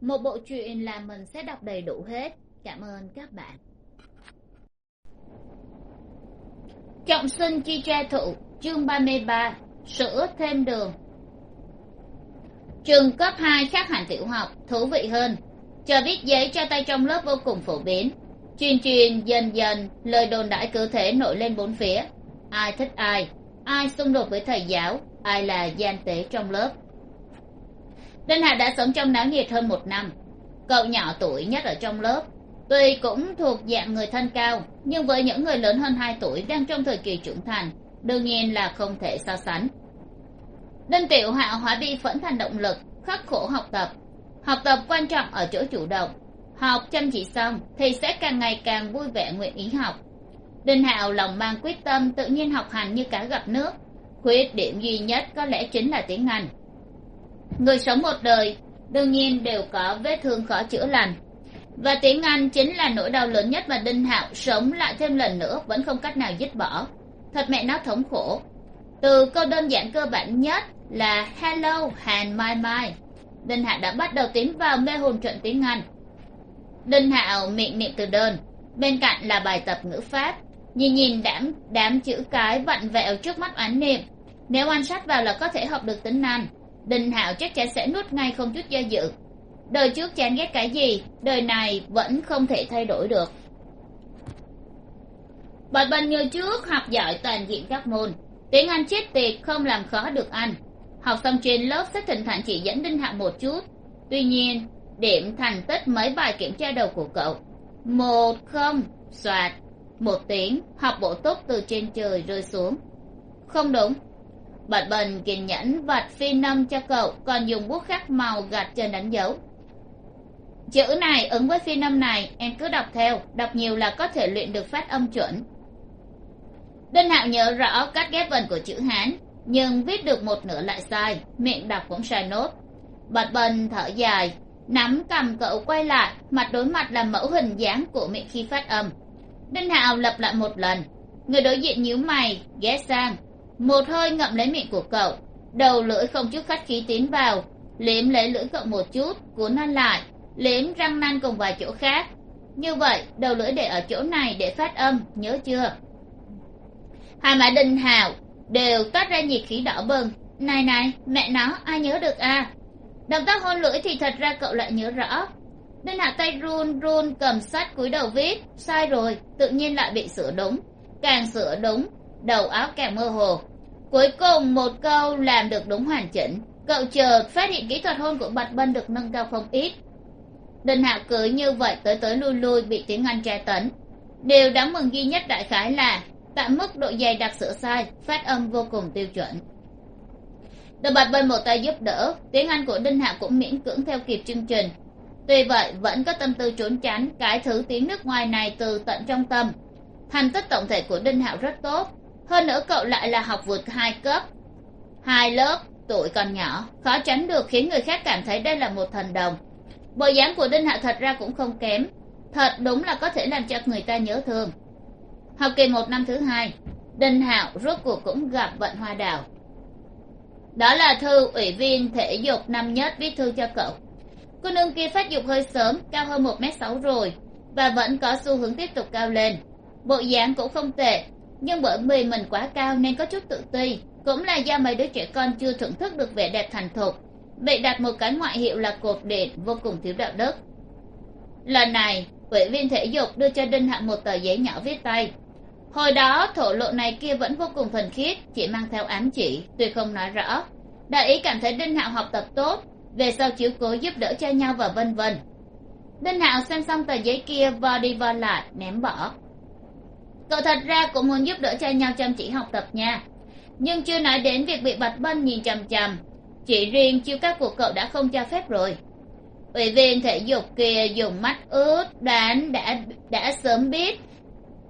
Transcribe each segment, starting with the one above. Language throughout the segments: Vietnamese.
một bộ truyện là mình sẽ đọc đầy đủ hết. Cảm ơn các bạn. Trọng sinh chi tra thụ, chương ba mươi ba sữa thêm đường. Trường cấp hai khác hẳn tiểu học, thú vị hơn. Chờ viết giấy cho tay trong lớp vô cùng phổ biến. Truyền truyền, dần dần, lời đồn đại cứ thế nổi lên bốn phía. Ai thích ai? Ai xung đột với thầy giáo? Ai là gian tế trong lớp? Đinh hạ đã sống trong náo nhiệt hơn một năm. Cậu nhỏ tuổi nhất ở trong lớp, tuy cũng thuộc dạng người thân cao, nhưng với những người lớn hơn hai tuổi đang trong thời kỳ trưởng thành, đương nhiên là không thể so sánh. Đinh tiểu hạo hóa bi phẫn thành động lực, khắc khổ học tập. Học tập quan trọng ở chỗ chủ động. Học chăm chỉ xong thì sẽ càng ngày càng vui vẻ nguyện ý học. Đinh hạo lòng mang quyết tâm tự nhiên học hành như cá gặp nước. Khuyết điểm duy nhất có lẽ chính là tiếng anh người sống một đời, đương nhiên đều có vết thương khó chữa lành. Và tiếng anh chính là nỗi đau lớn nhất mà đinh hạo sống lại thêm lần nữa vẫn không cách nào dứt bỏ. Thật mẹ nó thống khổ. Từ câu đơn giản cơ bản nhất là, hello and my my. Đinh hạo đã bắt đầu tiến vào mê hồn trận tiếng anh. Đinh hạo miệng niệm từ đơn, bên cạnh là bài tập ngữ pháp. Nhìn nhìn đám đám chữ cái vặn vẹo trước mắt oán niệm. Nếu ăn sát vào là có thể học được tính năng đinh hạo chắc chắn sẽ nuốt ngay không chút do dự. Đời trước chán ghét cái gì, đời này vẫn không thể thay đổi được. Bật bần như trước học giỏi toàn diện các môn, tiếng anh chết tiệt không làm khó được anh. Học xong trên lớp sẽ thỉnh thoảng chỉ dẫn đinh hạo một chút. Tuy nhiên, điểm thành tích mấy bài kiểm tra đầu của cậu. Một không, soạt. Một tiếng, học bộ tốt từ trên trời rơi xuống. Không đúng bật bình kiên nhẫn, vạch phi nâm cho cậu, còn dùng bút khắc màu gạch trên đánh dấu. Chữ này ứng với phi nâm này, em cứ đọc theo, đọc nhiều là có thể luyện được phát âm chuẩn. Đinh hạo nhớ rõ cách ghép vần của chữ hán, nhưng viết được một nửa lại sai, miệng đọc cũng sai nốt. Bật bình thở dài, nắm cầm cậu quay lại, mặt đối mặt là mẫu hình dáng của miệng khi phát âm. Đinh hạo lặp lại một lần, người đối diện nhíu mày, ghé sang một hơi ngậm lấy miệng của cậu, đầu lưỡi không chút khách khí tiến vào, liếm lấy lưỡi cậu một chút, cuốn nó lại, liếm răng nanh cùng vài chỗ khác. Như vậy, đầu lưỡi để ở chỗ này để phát âm, nhớ chưa? Hai mã đinh hào, đều toát ra nhiệt khí đỏ bừng. Này này, mẹ nó, ai nhớ được à? Động tác hôn lưỡi thì thật ra cậu lại nhớ rõ. Đinh hạ tay run run, cầm sách cúi đầu viết, sai rồi, tự nhiên lại bị sửa đúng. Càng sửa đúng, đầu áo càng mơ hồ cuối cùng một câu làm được đúng hoàn chỉnh. Cậu chợt phát hiện kỹ thuật hôn của bạch bân được nâng cao không ít. Đinh hạ cứ như vậy tới tới lui lui bị tiếng anh tra tấn. Điều đáng mừng duy nhất đại khái là tại mức độ dày đặc sửa sai, phát âm vô cùng tiêu chuẩn. Được bạch bân một tay giúp đỡ, tiếng anh của đinh hạ cũng miễn cưỡng theo kịp chương trình. Tuy vậy, vẫn có tâm tư trốn tránh cái thứ tiếng nước ngoài này từ tận trong tâm. Thành tích tổng thể của đinh hạo rất tốt hơn nữa cậu lại là học vượt hai cấp. Hai lớp tuổi còn nhỏ, khó tránh được khiến người khác cảm thấy đây là một thần đồng. Bộ dáng của đinh hạ thật ra cũng không kém. Thật đúng là có thể làm cho người ta nhớ thương. Học kỳ một năm thứ hai, đinh hạo rốt cuộc cũng gặp vận hoa đào. Đó là thư ủy viên thể dục năm nhất viết thư cho cậu. Cô nương kia phát dục hơi sớm, cao hơn một m sáu rồi, và vẫn có xu hướng tiếp tục cao lên. Bộ dáng cũng không tệ nhưng bởi vì mình quá cao nên có chút tự ti, cũng là do mấy đứa trẻ con chưa thưởng thức được vẻ đẹp thành thục. Bị đặt một cái ngoại hiệu là cột điện vô cùng thiếu đạo đức. Lần này ủy viên thể dục đưa cho đinh hạo một tờ giấy nhỏ viết tay. Hồi đó, thổ lộ này kia vẫn vô cùng thuần khiết, chỉ mang theo ám chỉ, tuy không nói rõ. Đại ý cảm thấy đinh hạo học tập tốt, về sau chiếu cố giúp đỡ cho nhau và vân vân. Đinh hạo xem xong tờ giấy kia, vo đi vo lại, ném bỏ cậu thật ra cũng muốn giúp đỡ cho nhau chăm chỉ học tập nha. Nhưng chưa nói đến việc bị bạch bân nhìn chằm chằm. Chỉ riêng chiêu các của cậu đã không cho phép rồi. Ủy viên thể dục kia dùng mắt ướt, đoán đã đã sớm biết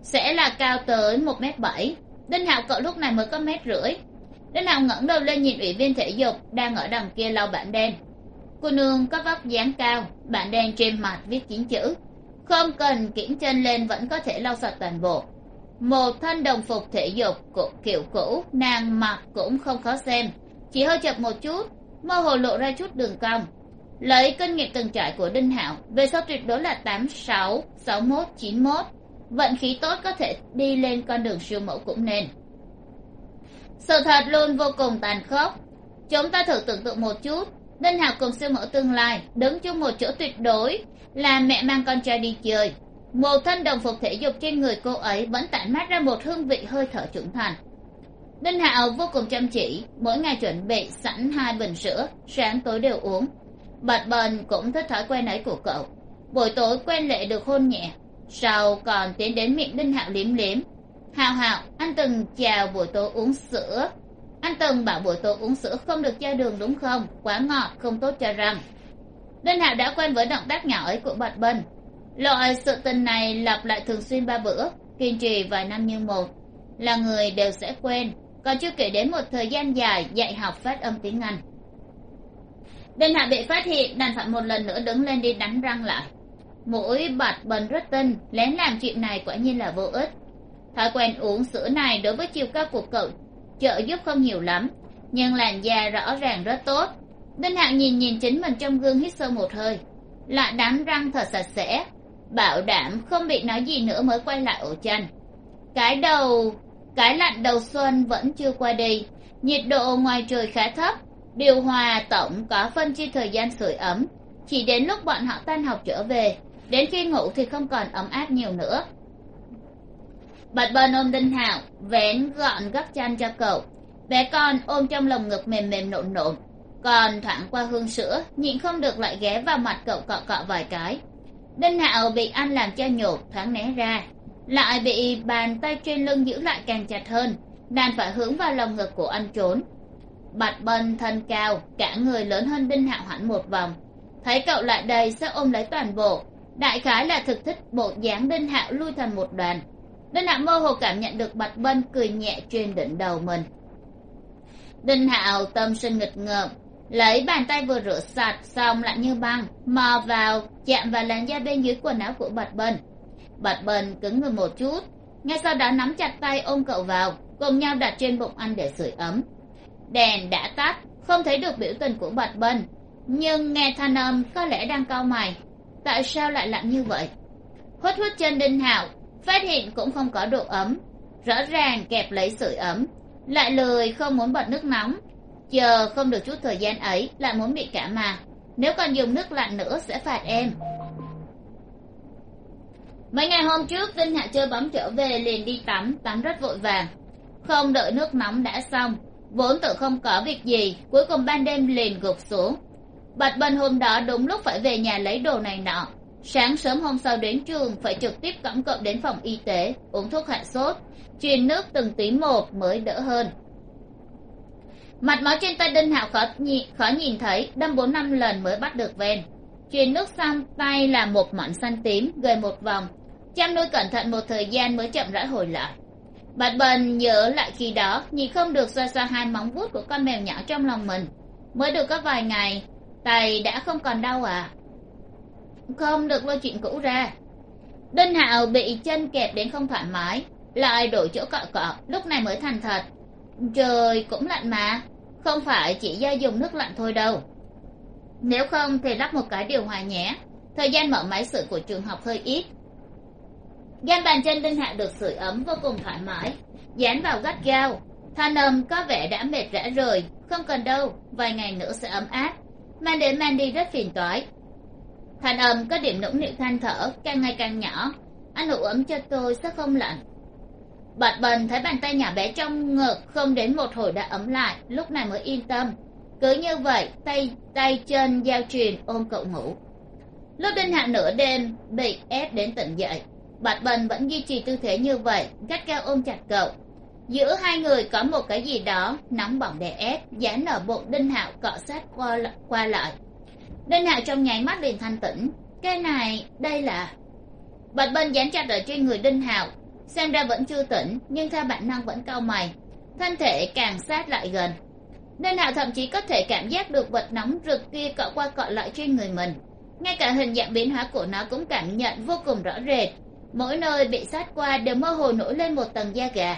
sẽ là cao tới một m bảy. Đinh hạo cậu lúc này mới có mét rưỡi. Đinh hạo ngẩng đầu lên nhìn ủy viên thể dục đang ở đằng kia lau bản đen. Cô nương có vóc dáng cao, bản đen trên mặt viết chín chữ. Không cần kiểm chân lên vẫn có thể lau sạch toàn bộ một thân đồng phục thể dục kiểu cũ, nàng mặc cũng không khó xem. Chỉ hơi chập một chút, mơ hồ lộ ra chút đường cong. Lấy kinh nghiệm từng trải của đinh hạo, về sau tuyệt đối là tám sáu sáu mốt, chín mốt. Vận khí tốt có thể đi lên con đường siêu mẫu cũng nên. Sự thật luôn vô cùng tàn khốc. Chúng ta thử tưởng tượng một chút, đinh hạo cùng siêu mẫu tương lai đứng chung một chỗ tuyệt đối là mẹ mang con trai đi chơi một thân đồng phục thể dục trên người cô ấy vẫn tản mát ra một hương vị hơi thở trưởng thành. Đinh hạo vô cùng chăm chỉ, mỗi ngày chuẩn bị sẵn hai bình sữa, sáng tối đều uống. Bạch bần cũng thích thói quen ấy của cậu. Buổi tối quen lệ được hôn nhẹ, sau còn tiến đến miệng đinh hạo liếm liếm. Hạo hạo anh từng chào buổi tối uống sữa. Anh từng bảo buổi tối uống sữa không được cho đường đúng không? Quá ngọt, không tốt cho răng. Đinh hạo đã quen với động tác nhỏ ấy của bạch bân loại sự tình này lặp lại thường xuyên ba bữa, kiên trì vài năm như một. Là người đều sẽ quên, còn chưa kể đến một thời gian dài dạy học phát âm tiếng anh. Đinh hạ bị phát hiện, đành phải một lần nữa đứng lên đi đánh răng lại. Mũi bạch bần rất tinh, lén làm chuyện này quả nhiên là vô ích. Thói quen uống sữa này đối với chiều cao của cậu, trợ giúp không nhiều lắm, nhưng làn da rõ ràng rất tốt. Đinh hạo nhìn nhìn chính mình trong gương hít sâu một hơi, lại đánh răng thật sạch sẽ bảo đảm không bị nói gì nữa mới quay lại ổ chăn. Cái đầu, cái lạnh đầu xuân vẫn chưa qua đi. Nhiệt độ ngoài trời khá thấp. Điều hòa tổng có phân chia thời gian sưởi ấm. Chỉ đến lúc bọn họ tan học trở về, đến khi ngủ thì không còn ấm áp nhiều nữa. Bạch bơn ôm đinh hạo, vén gọn gấp chăn cho cậu. Bé con ôm trong lồng ngực mềm mềm nộn nộn. Còn thoảng qua hương sữa, nhịn không được lại ghé vào mặt cậu cọ cọ vài cái đinh hạo bị anh làm cho nhột, thoáng né ra. Lại bị bàn tay trên lưng giữ lại càng chặt hơn đàn phải hướng vào lồng ngực của anh trốn. Bạch bân thân cao, cả người lớn hơn đinh hạo hẳn một vòng. Thấy cậu lại đây sẽ ôm lấy toàn bộ. Đại khái là thực thích bộ dáng đinh hạo lui thành một đoàn. Đinh hạo mơ hồ cảm nhận được bạch bân cười nhẹ trên đỉnh đầu mình. Đinh hạo tâm sinh nghịch ngợm lấy bàn tay vừa rửa sạch, xong lại như băng, mò vào, chạm vào làn da bên dưới quần áo của bạch bần. Bạch bần cứng người một chút, ngay sau đó nắm chặt tay ôm cậu vào, cùng nhau đặt trên bụng anh để sưởi ấm. Đèn đã tắt, không thấy được biểu tình của bạch bần, nhưng nghe thanh âm có lẽ đang cau mày. Tại sao lại lạnh như vậy? Hút hút chân đinh hạo phát hiện cũng không có độ ấm, rõ ràng kẹp lấy sưởi ấm, lại lười không muốn bật nước nóng chờ không được chút thời gian ấy lại muốn bị cảm mà. Nếu còn dùng nước lạnh nữa sẽ phạt em. Mấy ngày hôm trước, vinh hạ chơi bóng trở về liền đi tắm tắm rất vội vàng. Không đợi nước nóng đã xong, vốn tự không có việc gì, cuối cùng ban đêm liền gục xuống. Bạch bần hôm đó đúng lúc phải về nhà lấy đồ này nọ. Sáng sớm hôm sau đến trường, phải trực tiếp cõng cậu đến phòng y tế, uống thuốc hạ sốt, truyền nước từng tí một mới đỡ hơn mặt máu trên tay đinh hạo khó, nhị, khó nhìn thấy đâm bốn năm lần mới bắt được ven. Truyền nước sang tay là một mảnh xanh tím gầy một vòng. Chăm nuôi cẩn thận một thời gian mới chậm rãi hồi lại. Bạch bần nhớ lại khi đó nhìn không được xoa xoa hai móng vuốt của con mèo nhỏ trong lòng mình. Mới được có vài ngày tay đã không còn đau à không được lôi chuyện cũ ra. Đinh hạo bị chân kẹp đến không thoải mái lại đổi chỗ cọ cọ lúc này mới thành thật. Trời cũng lạnh mà không phải chỉ do dùng nước lạnh thôi đâu. Nếu không thì lắp một cái điều hòa nhé. Thời gian mở máy sưởi của trường học hơi ít. Gan bàn chân đinh hạ được sưởi ấm vô cùng thoải mái. Dán vào gắt gao. Thanh âm có vẻ đã mệt rã rời. Không cần đâu, vài ngày nữa sẽ ấm áp. Mang đến mang đi rất phiền toái. Thanh âm có điểm nũng nịu than thở, càng ngày càng nhỏ. Anh ủ ấm cho tôi sẽ không lạnh bạch bần thấy bàn tay nhỏ bé trong ngực không đến một hồi đã ấm lại lúc này mới yên tâm. Cứ như vậy tay tay chân giao truyền ôm cậu ngủ. Lúc đinh hạ nửa đêm bị ép đến tỉnh dậy. Bạch bần vẫn duy trì tư thế như vậy gắt gao ôm chặt cậu. Giữa hai người có một cái gì đó nóng bỏng đè ép dán ở bụng đinh hạo cọ sát qua, qua lại. Đinh hạo trong nháy mắt liền thanh tĩnh. Cái này đây là bạch bần dán chặt ở trên người đinh hạo xem ra vẫn chưa tỉnh, nhưng theo bản năng vẫn cau mày. Thân thể càng sát lại gần. Nên hạ thậm chí có thể cảm giác được vật nóng rực kia cọ qua cọ lại trên người mình. Ngay cả hình dạng biến hóa của nó cũng cảm nhận vô cùng rõ rệt. Mỗi nơi bị sát qua đều mơ hồ nổi lên một tầng da gà.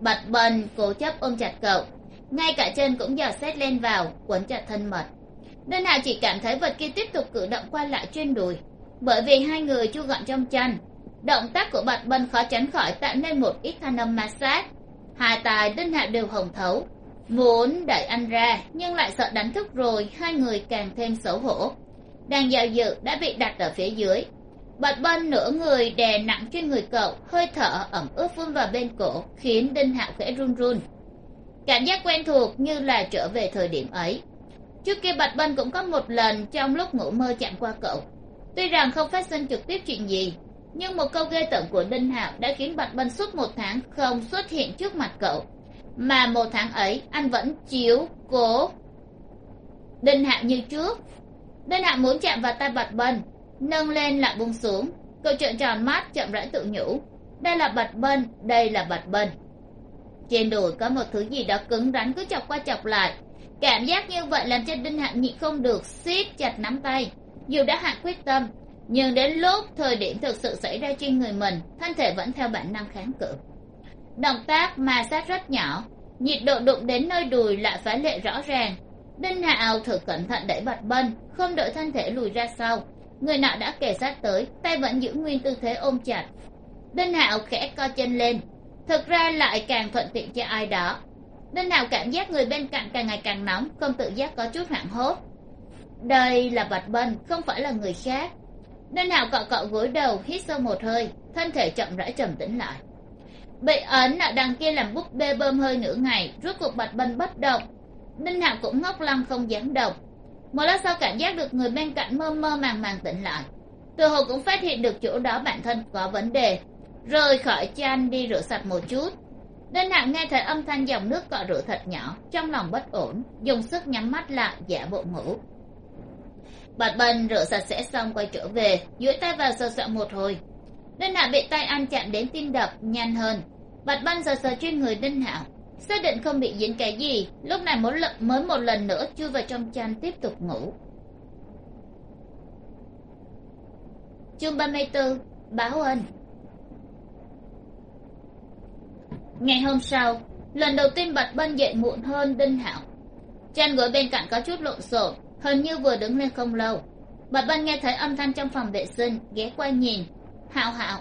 Bạch bần, cố chấp ôm chặt cậu. Ngay cả chân cũng dò xét lên vào, quấn chặt thân mật. Nên hạ chỉ cảm thấy vật kia tiếp tục cử động qua lại trên đùi. Bởi vì hai người chu gọn trong chân động tác của bạch bân khó tránh khỏi tạo nên một ít thanh âm ma sát hai tài đinh hạo đều hồng thấu. Muốn đẩy anh ra, nhưng lại sợ đánh thức rồi, hai người càng thêm xấu hổ. Đang giao dự đã bị đặt ở phía dưới. Bạch bân nửa người đè nặng trên người cậu, hơi thở ẩm ướt phun vào bên cổ, khiến đinh hạo khẽ run run. Cảm giác quen thuộc như là trở về thời điểm ấy. Trước kia bạch bân cũng có một lần trong lúc ngủ mơ chạm qua cậu. Tuy rằng không phát sinh trực tiếp chuyện gì nhưng một câu ghê tởm của đinh hạo đã khiến bạch bân suốt một tháng không xuất hiện trước mặt cậu. Mà một tháng ấy, anh vẫn chiếu cố đinh hạo như trước. Đinh hạo muốn chạm vào tay bạch bân, nâng lên lại buông xuống. Cậu trợn tròn mắt chậm rãi tự nhủ, đây là bạch bân, đây là bạch bân. Trên đùi có một thứ gì đó cứng rắn cứ chọc qua chọc lại. Cảm giác như vậy làm cho đinh hạo nhịn không được siết chặt nắm tay. Dù đã hạ quyết tâm nhưng đến lúc thời điểm thực sự xảy ra trên người mình, thân thể vẫn theo bản năng kháng cự. Động tác ma sát rất nhỏ, nhiệt độ đụng đến nơi đùi lại phá lệ rõ ràng. Đinh hạo thử cẩn thận đẩy bật bân, không đợi thân thể lùi ra sau. Người nọ đã kề sát tới, tay vẫn giữ nguyên tư thế ôm chặt. Đinh hạo khẽ co chân lên, thực ra lại càng thuận tiện cho ai đó. Đinh hạo cảm giác người bên cạnh càng ngày càng nóng, không tự giác có chút hoảng hốt. Đây là bạch bân, không phải là người khác đinh hạo cọ cọ gối đầu, hít sâu một hơi, thân thể chậm rãi trầm tĩnh lại. Bị ấn ở đằng kia làm búp bê bơm hơi nửa ngày, rốt cuộc bạch bân bất động. Ninh hạo cũng ngốc lăng không dám động. Một lát sau cảm giác được người bên cạnh mơ mơ màng màng tỉnh lại. Từ hồ cũng phát hiện được chỗ đó bản thân có vấn đề. Rời khỏi chăn đi rửa sạch một chút. Ninh hạo nghe thấy âm thanh dòng nước cọ rửa thật nhỏ, trong lòng bất ổn, dùng sức nhắm mắt lại, giả bộ ngủ bạch bân rửa sạch sẽ xong quay trở về. Duỗi tay vào sờ soạn một hồi. Đinh hạo bị tay anh chạm đến tim đập nhanh hơn. Bạch bân sờ sờ trên người đinh hạo xác định không bị dính cái gì. Lúc này mới, lần, mới một lần nữa chui vào trong chăn tiếp tục ngủ. Chương ba mươi bốn báo ân ngày hôm sau lần đầu tiên bạch bân dậy muộn hơn đinh hạo chăn gối bên cạnh có chút lộn xộn hình như vừa đứng lên không lâu bạch bân nghe thấy âm thanh trong phòng vệ sinh ghé qua nhìn. Hạo hạo.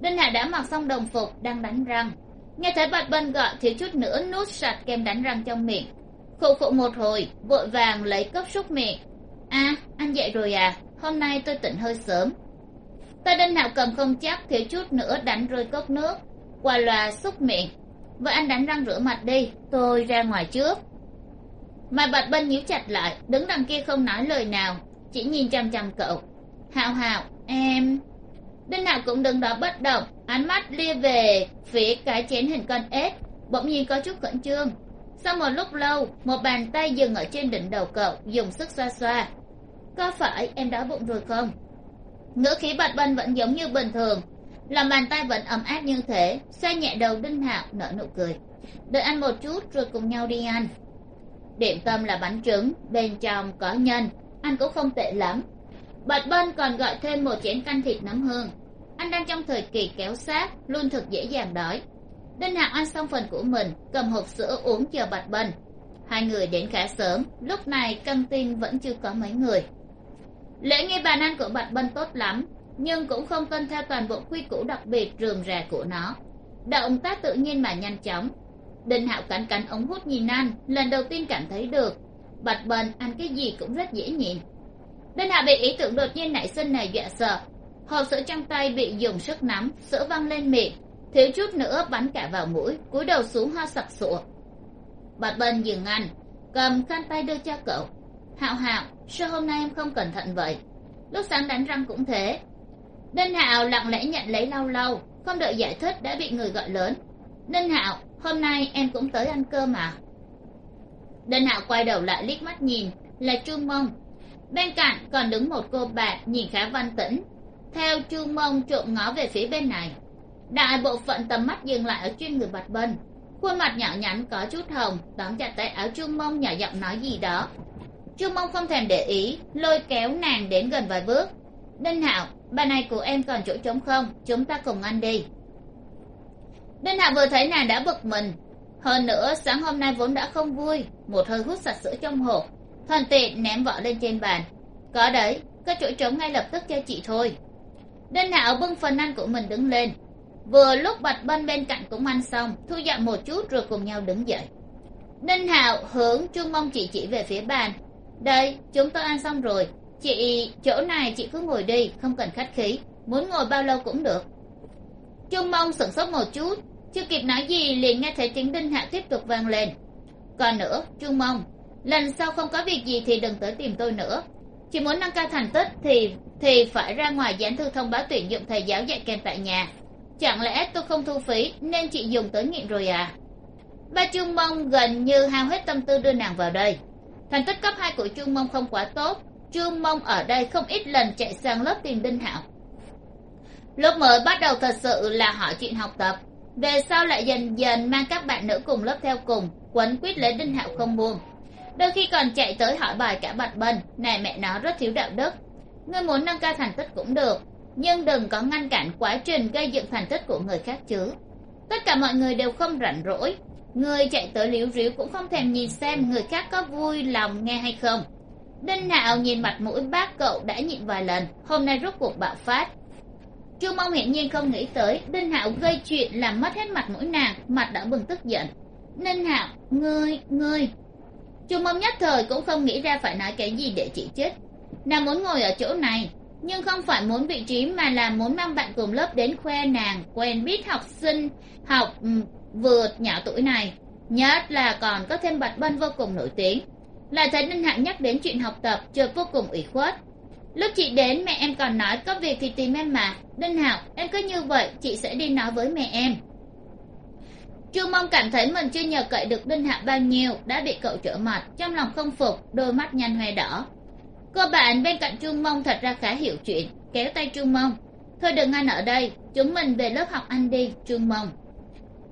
Đinh hạ đã mặc xong đồng phục đang đánh răng. Nghe thấy bạch bân gọi thiếu chút nữa nuốt sạch kem đánh răng trong miệng. Khụ khụ một hồi vội vàng lấy cốc súc miệng. A à, anh dậy rồi à? Hôm nay tôi tỉnh hơi sớm. Tay đinh hạo cầm không chắc thiếu chút nữa đánh rơi cốc nước. Qua loa xúc miệng. Vậy anh đánh răng rửa mặt đi tôi ra ngoài trước mà bạch bân nhíu chặt lại, đứng đằng kia không nói lời nào, chỉ nhìn chằm chằm cậu. Hạo hạo em. Đinh hạo cũng đứng đó bất động, ánh mắt lia về phía cái chén hình con ếch bỗng nhiên có chút khẩn trương. Sau một lúc lâu, một bàn tay dừng ở trên đỉnh đầu cậu, dùng sức xoa xoa. Có phải em đói bụng rồi không? Ngữ khí bạch bân vẫn giống như bình thường, lòng bàn tay vẫn ấm áp như thế, xoa nhẹ đầu đinh hạo, nở nụ cười. Đợi ăn một chút rồi cùng nhau đi ăn điểm tâm là bánh trứng, bên trong có nhân. Ăn cũng không tệ lắm. Bạch bân còn gọi thêm một chén canh thịt nấm hương. Anh đang trong thời kỳ kéo sát, luôn thực dễ dàng đói. Đinh hạo ăn xong phần của mình, cầm hộp sữa uống chờ bạch bân. Hai người đến khá sớm, lúc này căng tin vẫn chưa có mấy người. Lễ nghi bàn ăn của bạch bân tốt lắm, nhưng cũng không tuân theo toàn bộ quy củ đặc biệt rườm rà của nó. Động tác tự nhiên mà nhanh chóng đinh hạo cắn cắn ống hút nhìn anh lần đầu tiên cảm thấy được. Bạch bần ăn cái gì cũng rất dễ nhìn. Đinh Hạo bị ý tưởng đột nhiên nảy sinh này dọa sợ. Hộp sữa trong tay bị dùng sức nắm sữa văng lên miệng. Thiếu chút nữa bắn cả vào mũi cúi đầu xuống ho sặc sụa. Bạch bân dừng anh, cầm khăn tay đưa cho cậu. Hạo hạo sao hôm nay em không cẩn thận vậy? Lúc sáng đánh răng cũng thế. Đinh hạo lặng lẽ nhận lấy lau lau không đợi giải thích đã bị người gọi lớn đinh hạo, hôm nay em cũng tới ăn cơm mà. Đinh hạo quay đầu lại liếc mắt nhìn, là chu mông. Bên cạnh còn đứng một cô bạn nhìn khá văn tĩnh. Theo chu mông trộm ngó về phía bên này, đại bộ phận tầm mắt dừng lại ở trên người bạch bân. Khuôn mặt nhỏ nhắn có chút hồng, tóm chặt tay áo chu mông nhỏ giọng nói gì đó. Chu mông không thèm để ý, lôi kéo nàng đến gần vài bước. Đinh hạo, bà này của em còn chỗ trống không? Chúng ta cùng ăn đi đinh hạo vừa thấy nàng đã bực mình. Hơn nữa, sáng hôm nay vốn đã không vui, một hơi hút sạch sữa trong hộp thuận tiện ném vỏ lên trên bàn. Có đấy có chỗ trống ngay lập tức cho chị thôi. Đinh hạo bưng phần ăn của mình đứng lên. Vừa lúc bạch bân bên cạnh cũng ăn xong, thu dọn một chút rồi cùng nhau đứng dậy. Đinh hạo hướng trung mông chị chỉ về phía bàn. Đây, chúng tôi ăn xong rồi. Chị, chỗ này chị cứ ngồi đi, không cần khách khí. Muốn ngồi bao lâu cũng được. Trung mông sửng sốt một chút chưa kịp nói gì, liền nghe thấy tiếng đinh hạ tiếp tục vang lên. Còn nữa, trung mông, lần sau không có việc gì thì đừng tới tìm tôi nữa. Chỉ muốn nâng cao thành tích thì thì phải ra ngoài dán thư thông báo tuyển dụng thầy giáo dạy kèm tại nhà. Chẳng lẽ tôi không thu phí, nên chị dùng tới nghiện rồi à? Ba trung mông gần như hao hết tâm tư đưa nàng vào đây. Thành tích cấp hai của trung mông không quá tốt. Trung mông ở đây không ít lần chạy sang lớp tìm đinh hạo. Lớp mới bắt đầu thật sự là hỏi chuyện học tập về sau lại dần dần mang các bạn nữ cùng lớp theo cùng, quấn quýt lấy đinh hạo không buông. Đôi khi còn chạy tới hỏi bài cả bạch bần này mẹ nó rất thiếu đạo đức. Ngươi muốn nâng cao thành tích cũng được, nhưng đừng có ngăn cản quá trình gây dựng thành tích của người khác chứ. Tất cả mọi người đều không rảnh rỗi. Người chạy tới líu ríu cũng không thèm nhìn xem người khác có vui lòng nghe hay không. Đinh hạo nhìn mặt mũi bác cậu đã nhịn vài lần, hôm nay rốt cuộc bạo phát chu Mông hiển nhiên không nghĩ tới đinh hạo gây chuyện làm mất hết mặt mũi nàng, mặt đã bừng tức giận. Ninh hạo, ngươi ngươi. Chu Mông nhất thời cũng không nghĩ ra phải nói cái gì để chỉ trích. Nàng muốn ngồi ở chỗ này, nhưng không phải muốn vị trí mà là muốn mang bạn cùng lớp đến khoe nàng quen biết học sinh, học ừ, vượt nhỏ tuổi này. Nhất là còn có thêm bạch bân vô cùng nổi tiếng. Lại thấy Ninh Hạo nhắc đến chuyện học tập, chợt vô cùng ủy khuất lúc chị đến, mẹ em còn nói có việc thì tìm em mà. Đinh hạo, em cứ như vậy, chị sẽ đi nói với mẹ em. Chu mong cảm thấy mình chưa nhờ cậy được đinh hạo bao nhiêu, đã bị cậu trở mặt, trong lòng không phục, đôi mắt nhanh hoe đỏ. Cô bạn bên cạnh chu mông thật ra khá hiểu chuyện, kéo tay chu mông. Thôi đừng ăn ở đây, chúng mình về lớp học anh đi, chu mông.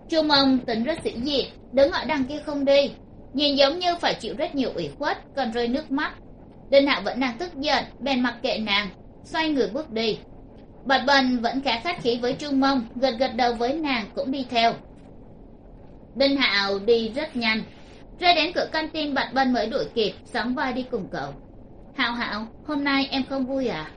Chu mông tính rất sĩ diện, đứng ở đằng kia không đi. Nhìn giống như phải chịu rất nhiều ủy khuất, còn rơi nước mắt đinh hạo vẫn đang tức giận, bèn mặc kệ nàng, xoay người bước đi. Bạch bần vẫn khá khách khí với Trương mông, gật gật đầu với nàng cũng đi theo. Đinh hạo đi rất nhanh. Rơi đến cửa căn tin, bạch bân mới đuổi kịp, sóng vai đi cùng cậu. Hạo hạo hôm nay em không vui à?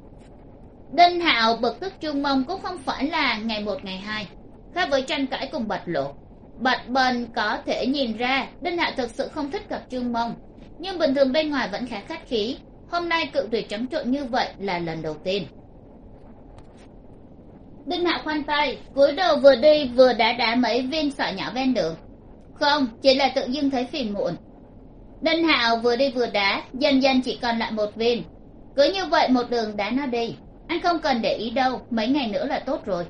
Đinh hạo bực tức Trương mông cũng không phải là ngày một, ngày hai. Khác với tranh cãi cùng bạch lộ, bạch bần có thể nhìn ra đinh hạo thực sự không thích gặp Trương mông nhưng bình thường bên ngoài vẫn khá khách khí. Hôm nay cự tuyệt trắng trộn như vậy là lần đầu tiên. Đinh hạo khoanh tay, cúi đầu vừa đi vừa đá đá mấy viên sỏi nhỏ ven đường. Không, chỉ là tự dưng thấy phiền muộn. Đinh hạo vừa đi vừa đá, dần dần chỉ còn lại một viên. Cứ như vậy một đường đá nó đi. Anh không cần để ý đâu, mấy ngày nữa là tốt rồi.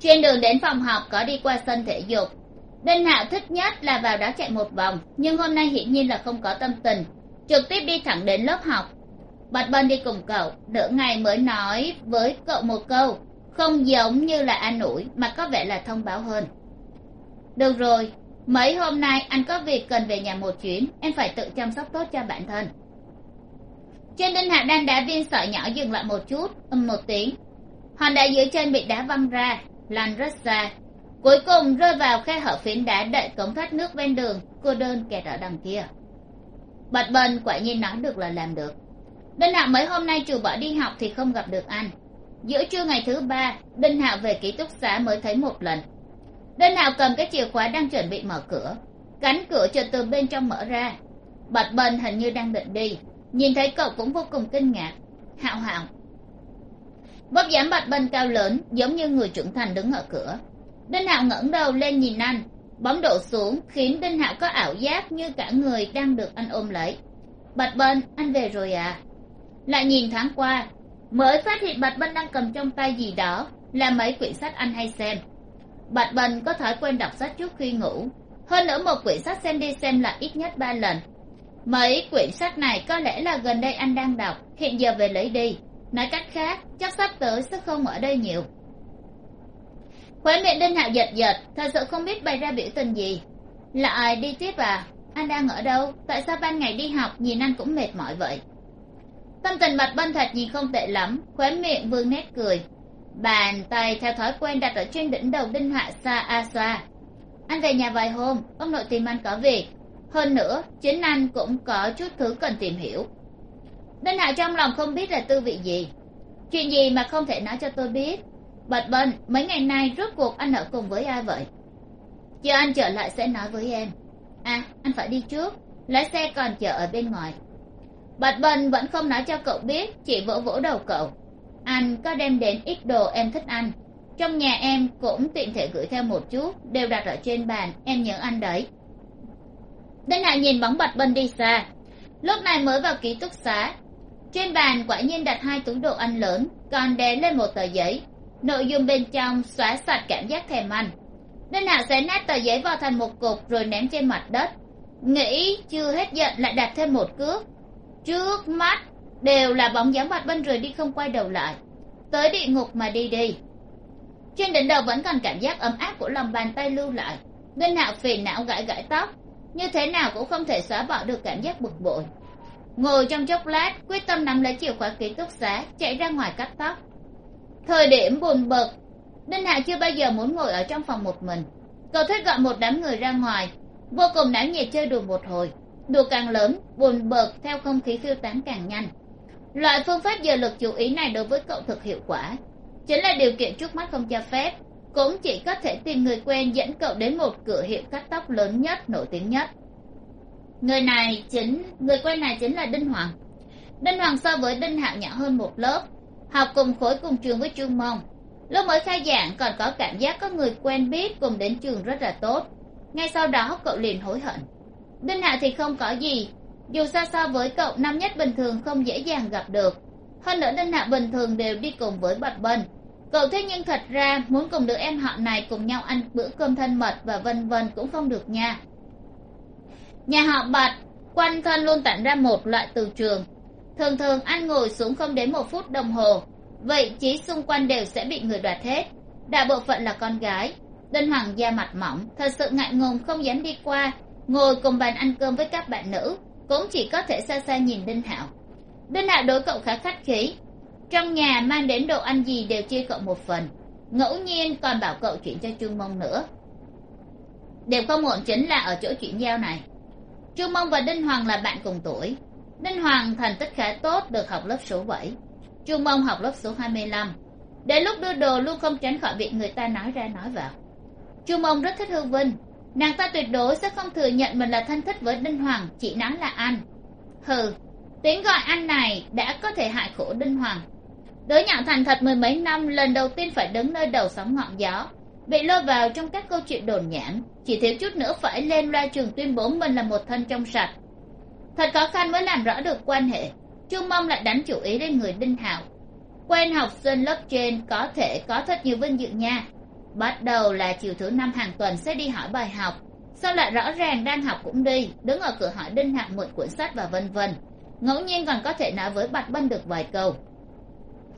Trên đường đến phòng học có đi qua sân thể dục đinh hạo thích nhất là vào đó chạy một vòng, nhưng hôm nay hiển nhiên là không có tâm tình. Trực tiếp đi thẳng đến lớp học. Bạch bân đi cùng cậu, nửa ngày mới nói với cậu một câu, không giống như là an ủi, mà có vẻ là thông báo hơn. Được rồi, mấy hôm nay anh có việc cần về nhà một chuyến, em phải tự chăm sóc tốt cho bản thân. Trên đinh hạ đang đá viên sỏi nhỏ dừng lại một chút, ầm một tiếng. Hòn đá dưới chân bị đá văng ra, lăn rất xa cuối cùng rơi vào khe hở phiến đá đậy cống thoát nước ven đường, cô đơn kẹt ở đằng kia. Bạch bần, quả nhiên nói được là làm được. Đinh hạo mấy hôm nay trừ bỏ đi học thì không gặp được anh. Giữa trưa ngày thứ ba đinh hạo về ký túc xá mới thấy một lần. Đinh hạo cầm cái chìa khóa đang chuẩn bị mở cửa. Cánh cửa chợt từ bên trong mở ra. Bạch bần hình như đang định đi. Nhìn thấy cậu cũng vô cùng kinh ngạc. Hạo hạo. Vóc dáng bạch bần cao lớn, giống như người trưởng thành đứng ở cửa đinh hạo ngẩng đầu lên nhìn anh, bóng đổ xuống khiến đinh hạo có ảo giác như cả người đang được anh ôm lấy. Bạch bân, anh về rồi à lại nhìn thoáng qua, mới phát hiện bạch bân đang cầm trong tay gì đó, là mấy quyển sách anh hay xem. Bạch bân có thói quen đọc sách trước khi ngủ, hơn nữa một quyển sách xem đi xem lại ít nhất ba lần. Mấy quyển sách này có lẽ là gần đây anh đang đọc, hiện giờ về lấy đi. Nói cách khác, chắc sắp tới sẽ không ở đây nhiều khóe miệng đinh hạo giật giật, thật sự không biết bày ra biểu tình gì. Lại đi tiếp à? Anh đang ở đâu? Tại sao ban ngày đi học, nhìn anh cũng mệt mỏi vậy? Tâm tình mặt bân thật nhìn không tệ lắm, khóe miệng vương nét cười. Bàn tay theo thói quen đặt ở trên đỉnh đầu đinh hạ xa a xa. anh về nhà vài hôm, ông nội tìm anh có việc. Hơn nữa, chính anh cũng có chút thứ cần tìm hiểu. Đinh hạ trong lòng không biết là tư vị gì. Chuyện gì mà không thể nói cho tôi biết? Bạch bân, mấy ngày nay rốt cuộc anh ở cùng với ai vậy? Chờ anh trở lại sẽ nói với em. À anh phải đi trước, lái xe còn chờ ở bên ngoài. Bạch bân vẫn không nói cho cậu biết, chỉ vỗ vỗ đầu cậu. Anh có đem đến ít đồ em thích ăn. Trong nhà em cũng tiện thể gửi theo một chút, đều đặt ở trên bàn, em nhớ ăn đấy. Đinh hạ nhìn bóng bạch bân đi xa. Lúc này mới vào ký túc xá. Trên bàn quả nhiên đặt hai túi đồ ăn lớn, còn đè lên một tờ giấy nội dung bên trong xóa sạch cảm giác thèm ăn. Đinh hạo xé nát tờ giấy vào thành một cục rồi ném trên mặt đất. Nghĩ chưa hết giận lại đặt thêm một cước. Trước mắt, đều là bóng dáng bạch bên rồi đi không quay đầu lại. Tới địa ngục mà đi đi. Trên đỉnh đầu vẫn còn cảm giác ấm áp của lòng bàn tay lưu lại. Đinh hạo phiền não gãi gãi tóc, như thế nào cũng không thể xóa bỏ được cảm giác bực bội. Ngồi trong chốc lát, quyết tâm nắm lấy chìa khóa ký túc xá, chạy ra ngoài cắt tóc thời điểm buồn bực, đinh hạ chưa bao giờ muốn ngồi ở trong phòng một mình. Cậu thích gọi một đám người ra ngoài, vô cùng náo nhiệt chơi đùa một hồi. Đùa càng lớn, buồn bực theo không khí phiêu tán càng nhanh. Loại phương pháp giờ lực chú ý này đối với cậu thực hiệu quả. Chính là điều kiện trước mắt không cho phép, cũng chỉ có thể tìm người quen dẫn cậu đến một cửa hiệu cắt tóc lớn nhất, nổi tiếng nhất. Người này chính, người quen này chính là đinh hoàng. Đinh hoàng so với đinh hạo nhỏ hơn một lớp học cùng khối cùng trường với trương mông. Lúc mới khai giảng còn có cảm giác có người quen biết cùng đến trường rất là tốt. Ngay sau đó, cậu liền hối hận. Đinh hạ thì không có gì. Dù sao so với cậu, năm nhất bình thường không dễ dàng gặp được. Hơn nữa, đinh hạ bình thường đều đi cùng với bạch bân. Cậu thế nhưng thật ra muốn cùng đứa em họ này cùng nhau ăn bữa cơm thân mật và vân vân cũng không được nha. Nhà họ bạch quanh thân luôn tản ra một loại từ trường thường thường anh ngồi xuống không đến một phút đồng hồ. Vậy trí xung quanh đều sẽ bị người đoạt hết. Đại bộ phận là con gái. Đinh hoàng da mặt mỏng, thật sự ngại ngùng không dám đi qua, ngồi cùng bàn ăn cơm với các bạn nữ, cũng chỉ có thể xa xa nhìn đinh hạo đinh hạo đối cậu khá khách khí. Trong nhà mang đến đồ ăn gì đều chia cậu một phần. Ngẫu nhiên còn bảo cậu chuyển cho trương mông nữa. Điều không ổn chính là ở chỗ chuyển giao này. Trương mông và đinh hoàng là bạn cùng tuổi đinh hoàng thành tích khá tốt được học lớp số bảy. Trung mông học lớp số hai mươi lăm. Đến lúc đưa đồ luôn không tránh khỏi bị người ta nói ra nói vào. Trung mông rất thích Hương vinh. Nàng ta tuyệt đối sẽ không thừa nhận mình là thân thích với đinh hoàng, chỉ nói là anh. Hừ, tiếng gọi anh này đã có thể hại khổ đinh hoàng. Đứa nhỏ thành thật mười mấy năm lần đầu tiên phải đứng nơi đầu sóng ngọn gió, bị lôi vào trong các câu chuyện đồn nhảm. Chỉ thiếu chút nữa phải lên loa trường tuyên bố mình là một thân trong sạch thật khó khăn mới làm rõ được quan hệ. Trương mong lại đánh chủ ý lên người đinh hạo quen học sinh lớp trên có thể có thật nhiều vinh dự nha. Bắt đầu là chiều thứ năm hàng tuần sẽ đi hỏi bài học. Sau lại rõ ràng đang học cũng đi, đứng ở cửa hỏi đinh hạo mượn cuốn sách và vân vân. Ngẫu nhiên còn có thể nói với bạch bân được vài câu.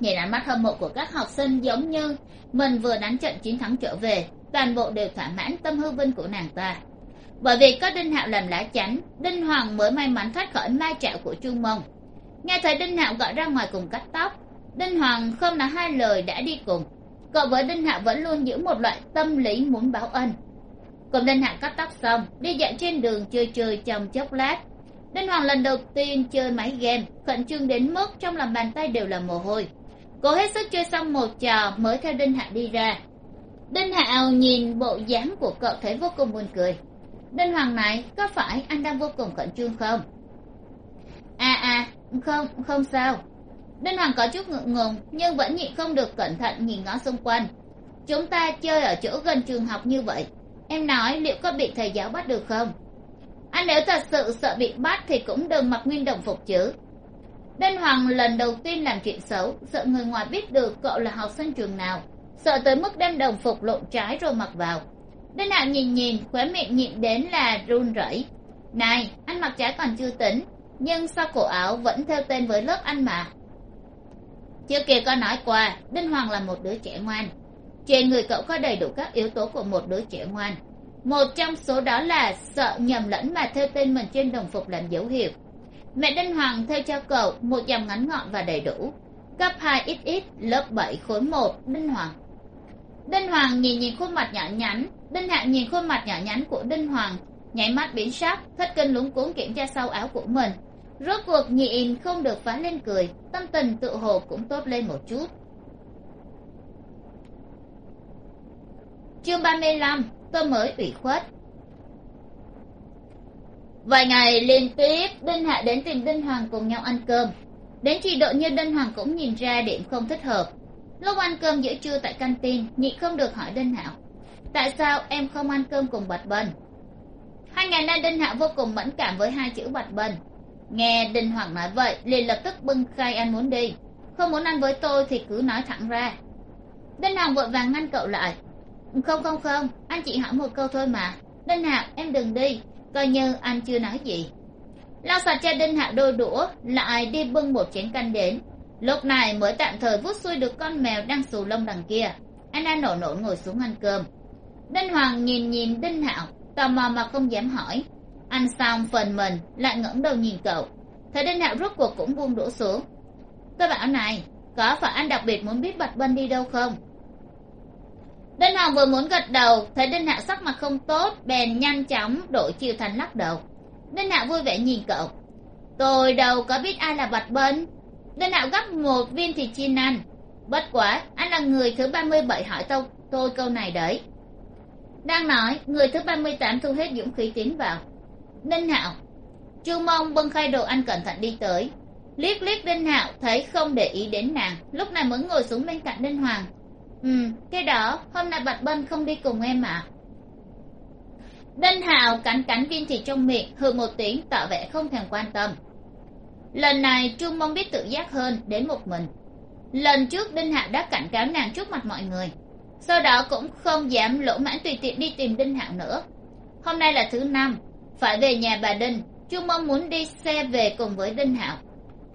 Nhìn ánh mắt hâm mộ của các học sinh giống như mình vừa đánh trận chiến thắng trở về, toàn bộ đều thỏa mãn tâm hư vinh của nàng ta bởi vì có đinh hạo làm lá chắn đinh hoàng mới may mắn thoát khỏi ma trạo của chu mông. Nghe thấy đinh hạo gọi ra ngoài cùng cắt tóc, đinh hoàng không nói hai lời đã đi cùng. Cậu với đinh hạo vẫn luôn giữ một loại tâm lý muốn báo ân. Cùng đinh hạo cắt tóc xong, đi dạo trên đường chơi chơi trong chốc lát. Đinh hoàng lần đầu tiên chơi máy game, khẩn trương đến mức trong lòng bàn tay đều là mồ hôi. Cô hết sức chơi xong một trò mới theo đinh hạo đi ra. Đinh hạo nhìn bộ dáng của cậu thấy vô cùng buồn cười đinh hoàng này có phải anh đang vô cùng khẩn trương không? À à không không sao. Đinh hoàng có chút ngượng ngùng, nhưng vẫn nhịn không được cẩn thận nhìn ngó xung quanh. Chúng ta chơi ở chỗ gần trường học như vậy, em nói liệu có bị thầy giáo bắt được không? Anh nếu thật sự sợ bị bắt thì cũng đừng mặc nguyên đồng phục chứ. Đinh hoàng lần đầu tiên làm chuyện xấu, sợ người ngoài biết được cậu là học sinh trường nào, sợ tới mức đem đồng phục lộn trái rồi mặc vào đinh hạo nhìn nhìn khóe miệng nhịn đến là run rẩy. Này, anh mặc trái còn chưa tính nhưng sao cổ áo vẫn theo tên với lớp anh mà? Trước kia có nói qua, đinh hoàng là một đứa trẻ ngoan. Trên người cậu có đầy đủ các yếu tố của một đứa trẻ ngoan. Một trong số đó là sợ nhầm lẫn mà theo tên mình trên đồng phục làm dấu hiệu. Mẹ đinh hoàng theo cho cậu một dòng ngắn gọn và đầy đủ. Cấp hai xx lớp bảy khối một, đinh hoàng đinh hoàng nhìn nhìn khuôn mặt nhỏ nhắn, đinh hạng nhìn khuôn mặt nhỏ nhắn của đinh hoàng, nháy mắt biến sắc, thất kinh lúng cuống kiểm tra sau áo của mình. Rốt cuộc nhịn không được phá lên cười, tâm tình tự hồ cũng tốt lên một chút. Chương ba mươi lăm, tôi mới ủy khuất. Vài ngày liên tiếp, đinh hạ đến tìm đinh hoàng cùng nhau ăn cơm. Đến chị độ như đinh hoàng cũng nhìn ra điểm không thích hợp lúc ăn cơm giữa trưa tại căng tin nhị không được hỏi đinh hạo, tại sao em không ăn cơm cùng bạch bần hai ngày nay đinh hạo vô cùng mẫn cảm với hai chữ bạch bần nghe đinh hoàng nói vậy, liền lập tức bưng khai anh muốn đi. Không muốn ăn với tôi thì cứ nói thẳng ra. Đinh hoàng vội vàng ngăn cậu lại. Không không không, anh chỉ hỏi một câu thôi mà. Đinh hạo, em đừng đi, coi như anh chưa nói gì. Lau sạch cho đinh hạo đôi đũa, lại đi bưng một chén canh đến lúc này mới tạm thời vút xuôi được con mèo đang xù lông đằng kia. Anh nổ nổ ngồi xuống ăn cơm. Đinh hoàng nhìn nhìn đinh hạo, tò mò mà không dám hỏi. Ăn xong phần mình, lại ngẩng đầu nhìn cậu. Thấy đinh hạo rốt cuộc cũng buông đũa xuống. Tôi bảo này, có phải anh đặc biệt muốn biết bạch bân đi đâu không? Đinh hoàng vừa muốn gật đầu, thấy đinh hạo sắc mặt không tốt, bèn nhanh chóng đổi chiều thành lắc đầu. Đinh hạo vui vẻ nhìn cậu. Tôi đâu có biết ai là bạch bân đinh hạo gấp một viên thịt chiên ăn. Bất quá anh là người thứ ba mươi bảy hỏi tôi, tôi câu này đấy. Đang nói người thứ ba mươi tám thu hết dũng khí tiến vào. Đinh hạo chu mông bưng khay đồ ăn cẩn thận đi tới. Liếc liếc đinh hạo thấy không để ý đến nàng lúc này mới ngồi xuống bên cạnh đinh hoàng. Ừ cái đó hôm nay bạch bân không đi cùng em ạ. Đinh hạo cắn cắn viên thịt trong miệng hừ một tiếng tỏ vẻ không thèm quan tâm lần này trung mong biết tự giác hơn đến một mình. Lần trước đinh hạo đã cảnh cáo nàng trước mặt mọi người. Sau đó cũng không dám lỗ mãn tùy tiện đi tìm đinh hạo nữa. Hôm nay là thứ năm, phải về nhà bà đinh. Trương mong muốn đi xe về cùng với đinh hạo.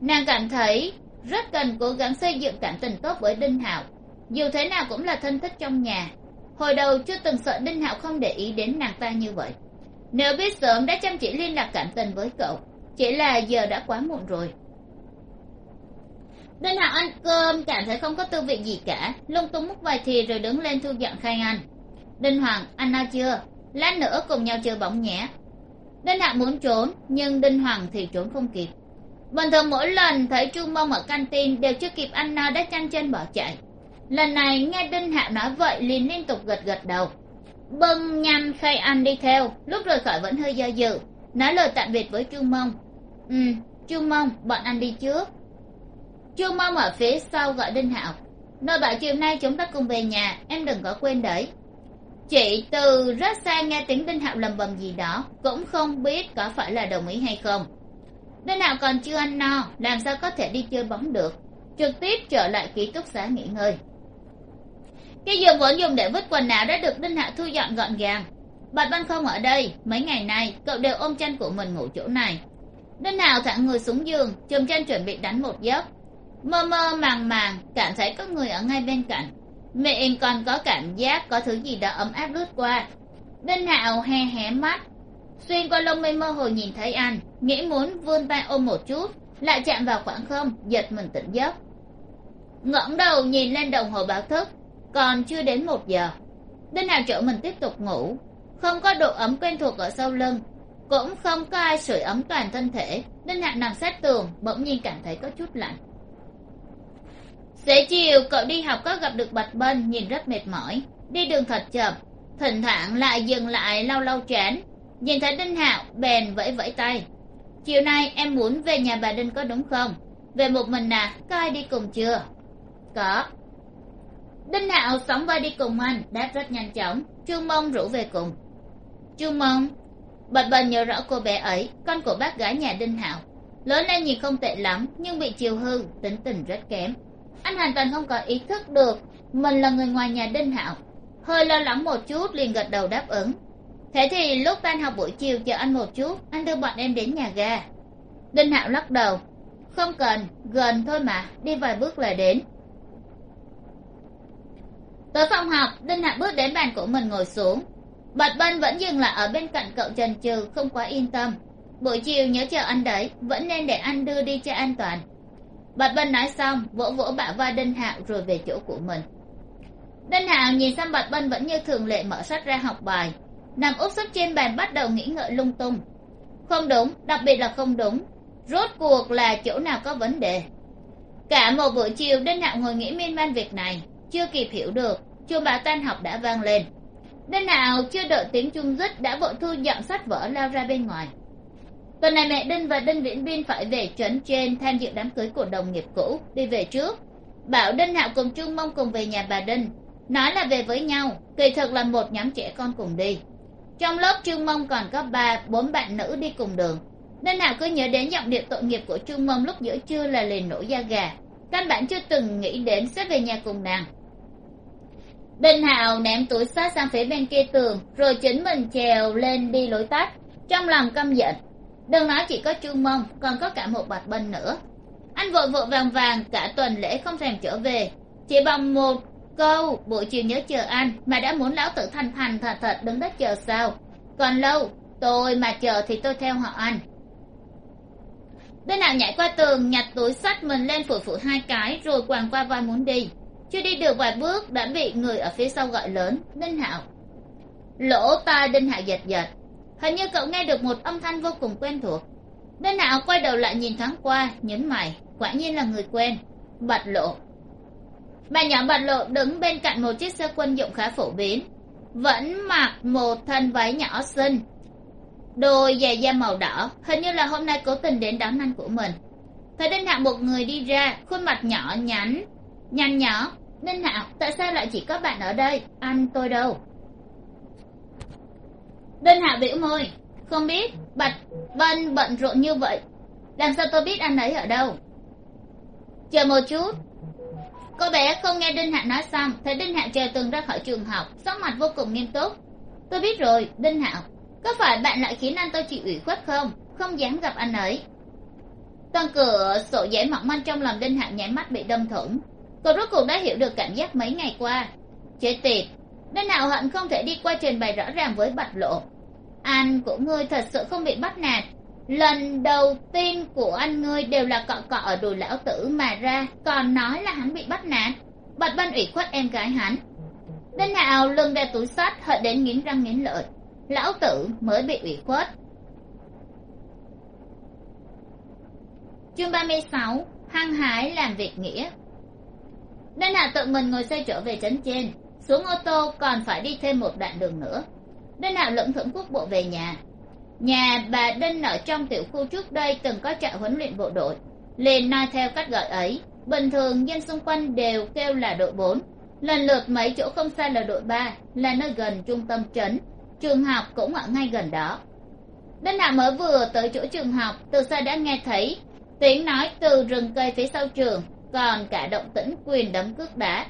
Nàng cảm thấy rất cần cố gắng xây dựng cảm tình tốt với đinh hạo. Dù thế nào cũng là thân thích trong nhà. Hồi đầu chưa từng sợ đinh hạo không để ý đến nàng ta như vậy. Nếu biết sớm đã chăm chỉ liên lạc cảm tình với cậu chỉ là giờ đã quá muộn rồi. Đinh hạo ăn cơm, cảm thấy không có tư vị gì cả. Lung tung múc vài thì rồi đứng lên thu dọn khai ăn. Đinh hoàng, ăn no chưa? Lát nữa cùng nhau chơi bóng nhé. Đinh hạo muốn trốn, nhưng đinh hoàng thì trốn không kịp. Bình thường mỗi lần thấy trung mông ở căn tin đều chưa kịp ăn no đã chăn chân bỏ chạy. Lần này nghe đinh hạo nói vậy liền liên tục gật gật đầu. Bưng nhăn khay ăn đi theo, lúc rời khỏi vẫn hơi do dự nói lời tạm biệt với trương mông. Ừ trung mông, bọn anh đi trước. Chu mông ở phía sau gọi đinh hạo. Nơi bảo chiều nay chúng ta cùng về nhà, em đừng có quên đấy. Chị từ rất xa nghe tiếng đinh hạo lầm bầm gì đó, cũng không biết có phải là đồng ý hay không. Đinh hạo còn chưa ăn no, làm sao có thể đi chơi bóng được, trực tiếp trở lại ký túc xá nghỉ ngơi. Cái giường vốn dùng để vứt quần áo đã được đinh hạo thu dọn gọn gàng bạch văn không ở đây, mấy ngày nay, cậu đều ôm chân của mình ngủ chỗ này. Đinh hào thẳng người xuống giường chùm chân chuẩn bị đánh một giấc. Mơ mơ màng màng, cảm thấy có người ở ngay bên cạnh. Miệng còn có cảm giác có thứ gì đó ấm áp lướt qua. Đinh hạo he hé mắt, xuyên qua lông mây mơ hồ nhìn thấy anh, nghĩ muốn vươn tay ôm một chút, lại chạm vào khoảng không, giật mình tỉnh giấc. Ngẩng đầu nhìn lên đồng hồ báo thức, còn chưa đến một giờ. Đinh hạo chỗ mình tiếp tục ngủ không có độ ấm quen thuộc ở sau lưng, cũng không có ai sưởi ấm toàn thân thể, nên Hạ nằm sát tường bỗng nhiên cảm thấy có chút lạnh. Xế chiều, cậu đi học có gặp được bạch bân, nhìn rất mệt mỏi. Đi đường thật chậm, thỉnh thoảng lại dừng lại lau lau chán, nhìn thấy đinh hạo bèn vẫy vẫy tay. Chiều nay em muốn về nhà bà đinh có đúng không? Về một mình à? Có ai đi cùng chưa? Có. Đinh hạo sóng vai đi cùng anh, đáp rất nhanh chóng trương mông rủ về cùng chu mông, bật bần nhớ rõ cô bé ấy, con của bác gái nhà đinh hạo. Lớn lên nhìn không tệ lắm, nhưng bị chiều hư, tính tình rất kém. Anh hoàn toàn không có ý thức được mình là người ngoài nhà đinh hạo. Hơi lo lắng một chút liền gật đầu đáp ứng. Thế thì lúc tan học buổi chiều chờ anh một chút, anh đưa bọn em đến nhà ga. Đinh hạo lắc đầu. Không cần, gần thôi mà, đi vài bước là đến. Tới phòng học, đinh hạo bước đến bàn của mình ngồi xuống bạch bân vẫn dừng lại ở bên cạnh cậu trần trừ, không quá yên tâm. Buổi chiều nhớ chờ anh đấy, vẫn nên để anh đưa đi cho an toàn. Bạch bân nói xong, vỗ vỗ bả vai đinh hạo rồi về chỗ của mình. Đinh hạo nhìn xem bạch bân vẫn như thường lệ mở sách ra học bài. Nằm úp sấp trên bàn bắt đầu nghĩ ngợi lung tung. Không đúng, đặc biệt là không đúng. Rốt cuộc là chỗ nào có vấn đề? Cả một buổi chiều, đinh hạo ngồi nghĩ miên man việc này. Chưa kịp hiểu được, chuông báo tan học đã vang lên đinh hạo chưa đợi tiếng chung dứt đã vội thu dọn sách vở lao ra bên ngoài. Tuần này mẹ đinh và đinh viễn biên phải về trấn trên tham dự đám cưới của đồng nghiệp cũ, đi về trước. Bảo đinh hạo cùng trung mong cùng về nhà bà đinh, nói là về với nhau, kỳ thực là một nhóm trẻ con cùng đi. Trong lớp trương mông còn có ba, bốn bạn nữ đi cùng đường. Nên nào cứ nhớ đến giọng điệu tội nghiệp của trương mông lúc giữa trưa là liền nổi da gà. Căn bản chưa từng nghĩ đến sẽ về nhà cùng nàng đinh hào ném túi sách sang phía bên kia tường, rồi chính mình trèo lên đi lối tắt. Trong lòng căm giận, đừng nói chỉ có trương mông, còn có cả một bạch bân nữa. Anh vội vội vàng vàng cả tuần lễ không thèm trở về. Chỉ bằng một câu, buổi chiều nhớ chờ anh, mà đã muốn lão tử thành thành thật thật đứng đó chờ sao. Còn lâu, tôi mà chờ thì tôi theo họ anh. Bên nào nhảy qua tường, nhặt túi sách mình lên phủi phủi hai cái, rồi quàng qua vai muốn đi chưa đi được vài bước đã bị người ở phía sau gọi lớn, đinh hạo. Lỗ tai đinh hạo giật giật. Hình như cậu nghe được một âm thanh vô cùng quen thuộc. Đinh hạo quay đầu lại nhìn thoáng qua, nhấn mày, quả nhiên là người quen, bạch lộ. Bà nhỏ bạch lộ đứng bên cạnh một chiếc xe quân dụng khá phổ biến, vẫn mặc một thân váy nhỏ xinh, đôi giày da màu đỏ. Hình như là hôm nay cố tình đến đón anh của mình. Thấy đinh hạo một người đi ra, khuôn mặt nhỏ nhắn, nhăn nhỏ đinh hạo, tại sao lại chỉ có bạn ở đây? Anh tôi đâu? Đinh hạo biểu môi. Không biết, bạch vân bận rộn như vậy. Làm sao tôi biết anh ấy ở đâu? Chờ một chút. Cô bé không nghe đinh hạo nói xong, thấy đinh hạo chờ từng ra khỏi trường học, sắc mặt vô cùng nghiêm túc. Tôi biết rồi đinh hạo, có phải bạn lại khiến anh tôi chịu ủy khuất không? Không dám gặp anh ấy. Toàn cửa sổ giấy mỏng manh trong lòng đinh hạo nháy mắt bị đâm thủng cô rốt cuộc đã hiểu được cảm giác mấy ngày qua. Chết tiệt nên hạo hận không thể đi qua trình bày rõ ràng với bạch lộ. Anh của ngươi thật sự không bị bắt nạt. Lần đầu tiên của anh ngươi đều là cọ cọ ở đùi lão tử mà ra, còn nói là hắn bị bắt nạt. Bạch văn ủy khuất em gái hắn. Nên hạo lưng đeo túi sắt hận đến nghiến răng nghiến lợi. Lão tử mới bị ủy khuất. Chương ba mươi sáu, hăng hái làm việc nghĩa nên hạo tự mình ngồi xe trở về trấn trên, xuống ô tô còn phải đi thêm một đoạn đường nữa. Đinh hạo lững thững quốc bộ về nhà. Nhà bà đinh ở trong tiểu khu trước đây từng có trại huấn luyện bộ đội. Liền nói theo cách gọi ấy, bình thường dân xung quanh đều kêu là đội bốn. Lần lượt mấy chỗ không xa là đội ba, là nơi gần trung tâm trấn trường học cũng ở ngay gần đó. Đinh hạ mới vừa tới chỗ trường học, từ xa đã nghe thấy tiếng nói từ rừng cây phía sau trường còn cả động tĩnh quyền đấm cước đá.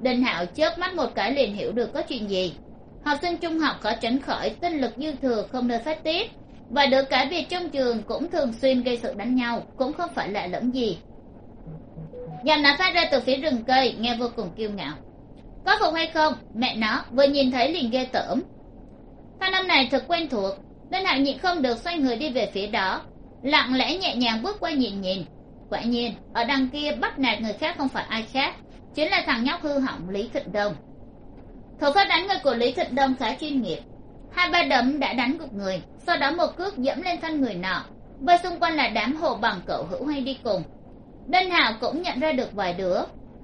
Đinh hạo chớp mắt một cái liền hiểu được có chuyện gì. Học sinh trung học có tránh khỏi, tinh lực dư thừa không nơi phát tiết. Và được cả việc trong trường cũng thường xuyên gây sự đánh nhau, cũng không phải lạ lẫm gì. Giọng nói phát ra từ phía rừng cây, nghe vô cùng kiêu ngạo. Có phục hay không? Mẹ nó, vừa nhìn thấy liền ghê tởm. Thanh âm này thật quen thuộc. Đinh hạo nhịn không được xoay người đi về phía đó. Lặng lẽ nhẹ nhàng bước qua nhìn nhìn quả nhiên, ở đằng kia bắt nạt người khác không phải ai khác, chính là thằng nhóc hư hỏng lý thịnh đông. Thủ pháp đánh người của lý thịnh đông khá chuyên nghiệp. Hai ba đấm đã đánh gục người, sau đó một cước dẫm lên thân người nọ vây xung quanh là đám hồ bằng cậu hữu hay đi cùng. Đinh hạo cũng nhận ra được vài đứa.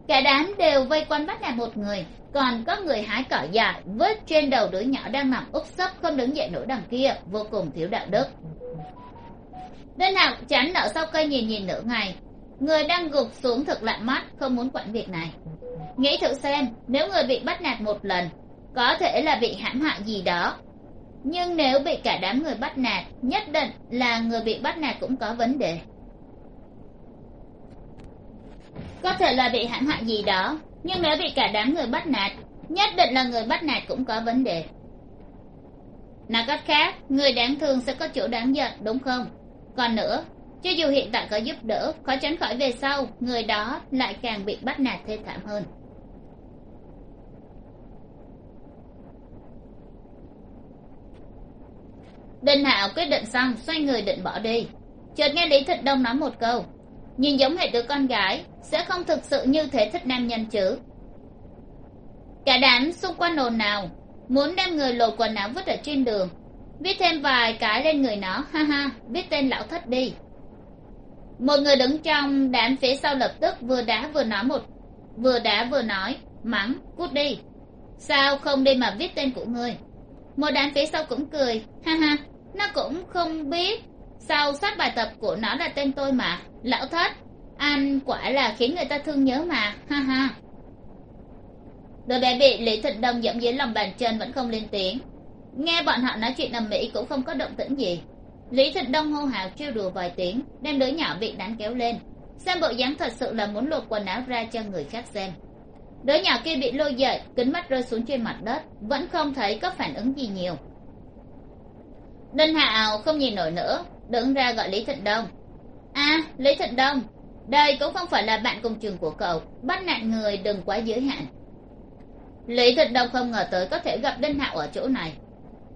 Cả đám đều vây quanh bắt nạt một người, còn có người hái cỏ dài vớt trên đầu đứa nhỏ đang nằm úp sấp không đứng dậy nổi đằng kia, vô cùng thiếu đạo đức đinh hạng chán nở sau cây nhìn nhìn nửa ngày. Người đang gục xuống thực lạ mắt, không muốn quản việc này. Nghĩ thử xem, nếu người bị bắt nạt một lần, có thể là bị hãm hại gì đó. Nhưng nếu bị cả đám người bắt nạt, nhất định là người bị bắt nạt cũng có vấn đề. Có thể là bị hãm hại gì đó, nhưng nếu bị cả đám người bắt nạt, nhất định là người bắt nạt cũng có vấn đề. Nói cách khác, người đáng thương sẽ có chỗ đáng giận, đúng không? Còn nữa, cho dù hiện tại có giúp đỡ, khó tránh khỏi về sau, người đó lại càng bị bắt nạt thê thảm hơn. Đinh hạo quyết định xong, xoay người định bỏ đi. Chợt nghe lý thịnh đông nói một câu, nhìn giống hệ đứa con gái, sẽ không thực sự như thế thích nam nhân chứ? Cả đám xung quanh ồn ào, muốn đem người lột quần áo vứt ở trên đường viết thêm vài cái lên người nó, ha ha. Viết tên lão thất đi. Một người đứng trong đám phía sau lập tức vừa đá vừa nói một, vừa đá vừa nói, mắng, cút đi. Sao không đi mà viết tên của người? Một đám phía sau cũng cười, ha ha. Nó cũng không biết sau sát bài tập của nó là tên tôi mà, lão thất. Anh quả là khiến người ta thương nhớ mà, ha ha. Đứa bé bị lý thịnh đông dẫm dưới lòng bàn chân vẫn không lên tiếng nghe bọn họ nói chuyện ầm ĩ cũng không có động tĩnh gì. Lý thịnh đông hô hào trêu đùa vài tiếng, đem đứa nhỏ bị đánh kéo lên. Xem bộ dáng thật sự là muốn lột quần áo ra cho người khác xem. Đứa nhỏ kia bị lôi dậy, kính mắt rơi xuống trên mặt đất, vẫn không thấy có phản ứng gì nhiều. Đinh hạo không nhìn nổi nữa, đứng ra gọi lý thịnh đông. À lý thịnh đông, đây cũng không phải là bạn cùng trường của cậu, bắt nạn người đừng quá giới hạn. Lý thịnh đông không ngờ tới có thể gặp đinh hạo ở chỗ này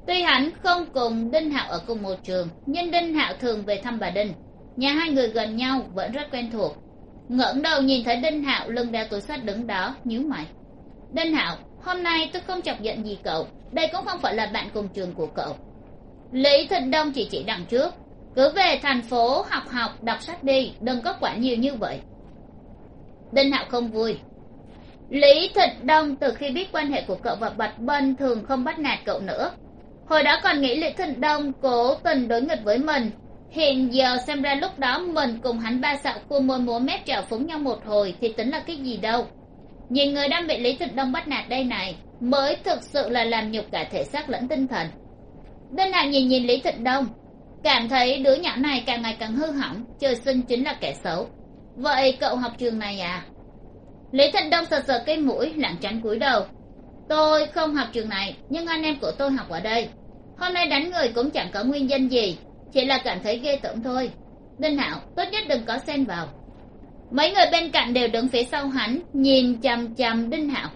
tuy hắn không cùng đinh hạo ở cùng một trường, nhưng đinh hạo thường về thăm bà đinh. Nhà hai người gần nhau vẫn rất quen thuộc. Ngẩng đầu nhìn thấy đinh hạo lưng đeo túi sách đứng đó, nhíu mày. Đinh hạo, hôm nay tôi không chọc giận gì cậu, đây cũng không phải là bạn cùng trường của cậu. Lý thịnh đông chỉ chỉ đằng trước, cứ về thành phố học học, đọc sách đi, đừng có quản nhiều như vậy. Đinh hạo không vui. Lý thịnh đông từ khi biết quan hệ của cậu và bạch bân thường không bắt nạt cậu nữa hồi đó còn nghĩ lý thần đông cố tình đối nghịch với mình. Hiện giờ xem ra lúc đó mình cùng hắn ba sạo cua môi múa mép trèo phúng nhau một hồi thì tính là cái gì đâu. Nhìn người đang bị lý thần đông bắt nạt đây này, mới thực sự là làm nhục cả thể xác lẫn tinh thần. Đinh hạo nhìn nhìn lý thịnh đông, cảm thấy đứa nhỏ này càng ngày càng hư hỏng, trời sinh chính là kẻ xấu. Vậy cậu học trường này à? Lý thịnh đông sờ sờ cái mũi lặng tránh cúi đầu tôi không học trường này, nhưng anh em của tôi học ở đây. Hôm nay đánh người cũng chẳng có nguyên nhân gì, chỉ là cảm thấy ghê tởm thôi. Đinh hạo tốt nhất đừng có xen vào. Mấy người bên cạnh đều đứng phía sau hắn, nhìn chằm chằm đinh hạo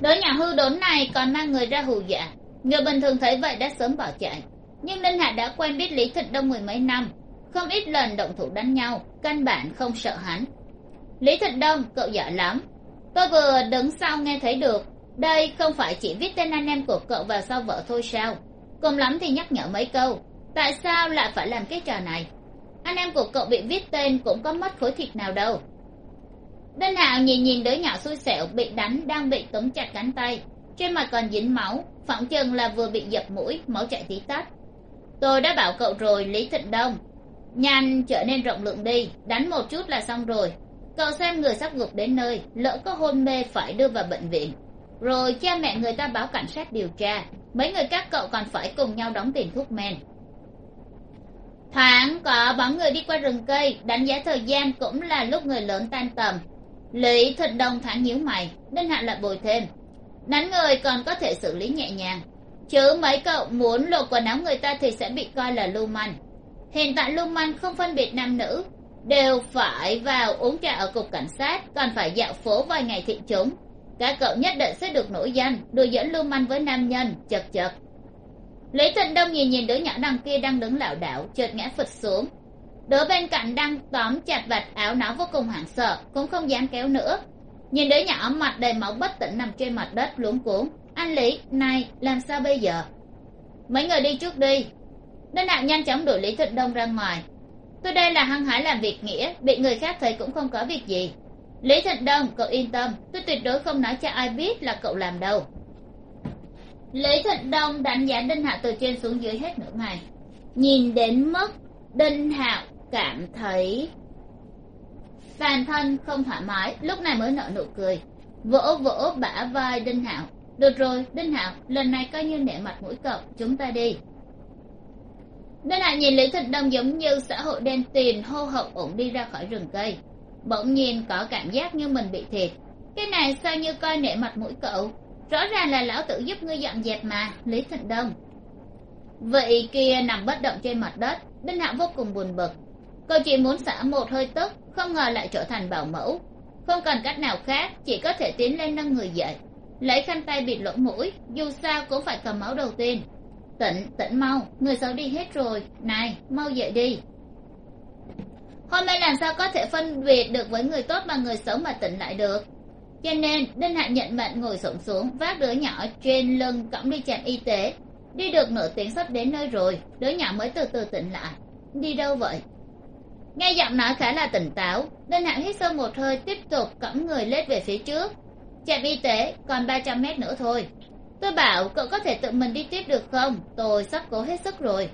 đứa nhà hư đốn này còn mang người ra hù dọa. Người bình thường thấy vậy đã sớm bỏ chạy. Nhưng đinh hạo đã quen biết lý thịnh đông mười mấy năm. Không ít lần động thủ đánh nhau, căn bản không sợ hắn. Lý thịnh đông, cậu giỏi lắm tôi vừa đứng sau nghe thấy được, đây không phải chỉ viết tên anh em của cậu vào sau vợ thôi sao? Cùng lắm thì nhắc nhở mấy câu, tại sao lại phải làm cái trò này? Anh em của cậu bị viết tên cũng có mất khối thịt nào đâu. Đinh hạo nhìn nhìn đứa nhỏ xui xẻo bị đánh đang bị túm chặt cánh tay, trên mặt còn dính máu, phỏng chừng là vừa bị dập mũi, máu chảy tí tách. Tôi đã bảo cậu rồi, lý thịnh đông. Nhanh, trở nên rộng lượng đi, đánh một chút là xong rồi cậu xem người sắp gục đến nơi, lỡ có hôn mê phải đưa vào bệnh viện. Rồi cha mẹ người ta báo cảnh sát điều tra, mấy người các cậu còn phải cùng nhau đóng tiền thuốc men. Thoáng có bóng người đi qua rừng cây, đánh giá thời gian cũng là lúc người lớn tan tầm. Lý thịnh đông thẳng nhíu mày đinh hạ lại bồi thêm. Đánh người còn có thể xử lý nhẹ nhàng. Chứ mấy cậu muốn lột quần áo người ta thì sẽ bị coi là lưu manh. Hiện tại lưu manh không phân biệt nam nữ đều phải vào uống trà ở cục cảnh sát, còn phải dạo phố vài ngày thị trấn. các cậu nhất định sẽ được nổi danh, đùa dẫn lưu manh với nam nhân, chật chật. Lý thịnh đông nhìn nhìn đứa nhỏ đằng kia đang đứng lảo đảo, chợt ngã phịch xuống. Đứa bên cạnh đang tóm chặt vạt áo nó vô cùng hoảng sợ, cũng không dám kéo nữa. Nhìn đứa nhỏ mặt đầy máu bất tỉnh nằm trên mặt đất luống cuống. Anh lý, này, làm sao bây giờ? Mấy người đi trước đi. Nên hạo nhanh chóng đuổi lý thịnh đông ra ngoài tôi đây là hăng hái làm việc nghĩa, bị người khác thấy cũng không có việc gì. Lý thịnh đông, cậu yên tâm, tôi tuyệt đối không nói cho ai biết là cậu làm đâu. Lý thịnh đông đánh giá đinh hạo từ trên xuống dưới hết nửa ngày. Nhìn đến mức đinh hạo cảm thấy toàn thân không thoải mái, lúc này mới nở nụ cười. Vỗ vỗ bả vai đinh hạo. Được rồi, đinh hạo, lần này coi như nể mặt mũi cậu, chúng ta đi nên lại nhìn lý thịnh đông giống như xã hội đen tiền hô hậu ổn đi ra khỏi rừng cây. Bỗng nhiên có cảm giác như mình bị thiệt. Cái này sao như coi nể mặt mũi cậu? Rõ ràng là lão tử giúp ngươi dọn dẹp mà, lý thịnh đông. Vậy kia nằm bất động trên mặt đất, đinh hạo vô cùng buồn bực. Cậu chỉ muốn xả một hơi tức, không ngờ lại trở thành bảo mẫu. Không cần cách nào khác, chỉ có thể tiến lên nâng người dậy. Lấy khăn tay bịt lỗ mũi, dù sao cũng phải cầm máu đầu tiên tỉnh tỉnh mau, người xấu đi hết rồi. Này, mau dậy đi. Hôm nay làm sao có thể phân biệt được với người tốt và người xấu mà tỉnh lại được? Cho nên, đinh hạnh nhận mệnh ngồi xổm xuống, vác đứa nhỏ trên lưng, cõng đi trạm y tế. Đi được nửa tiếng sắp đến nơi rồi, đứa nhỏ mới từ từ tỉnh lại. Đi đâu vậy? Nghe giọng nói khá là tỉnh táo, đinh hạnh hít sâu một hơi, tiếp tục cõng người lết về phía trước. Trạm y tế còn ba trăm mét nữa thôi tôi bảo cậu có thể tự mình đi tiếp được không? Tôi sắp cố hết sức rồi.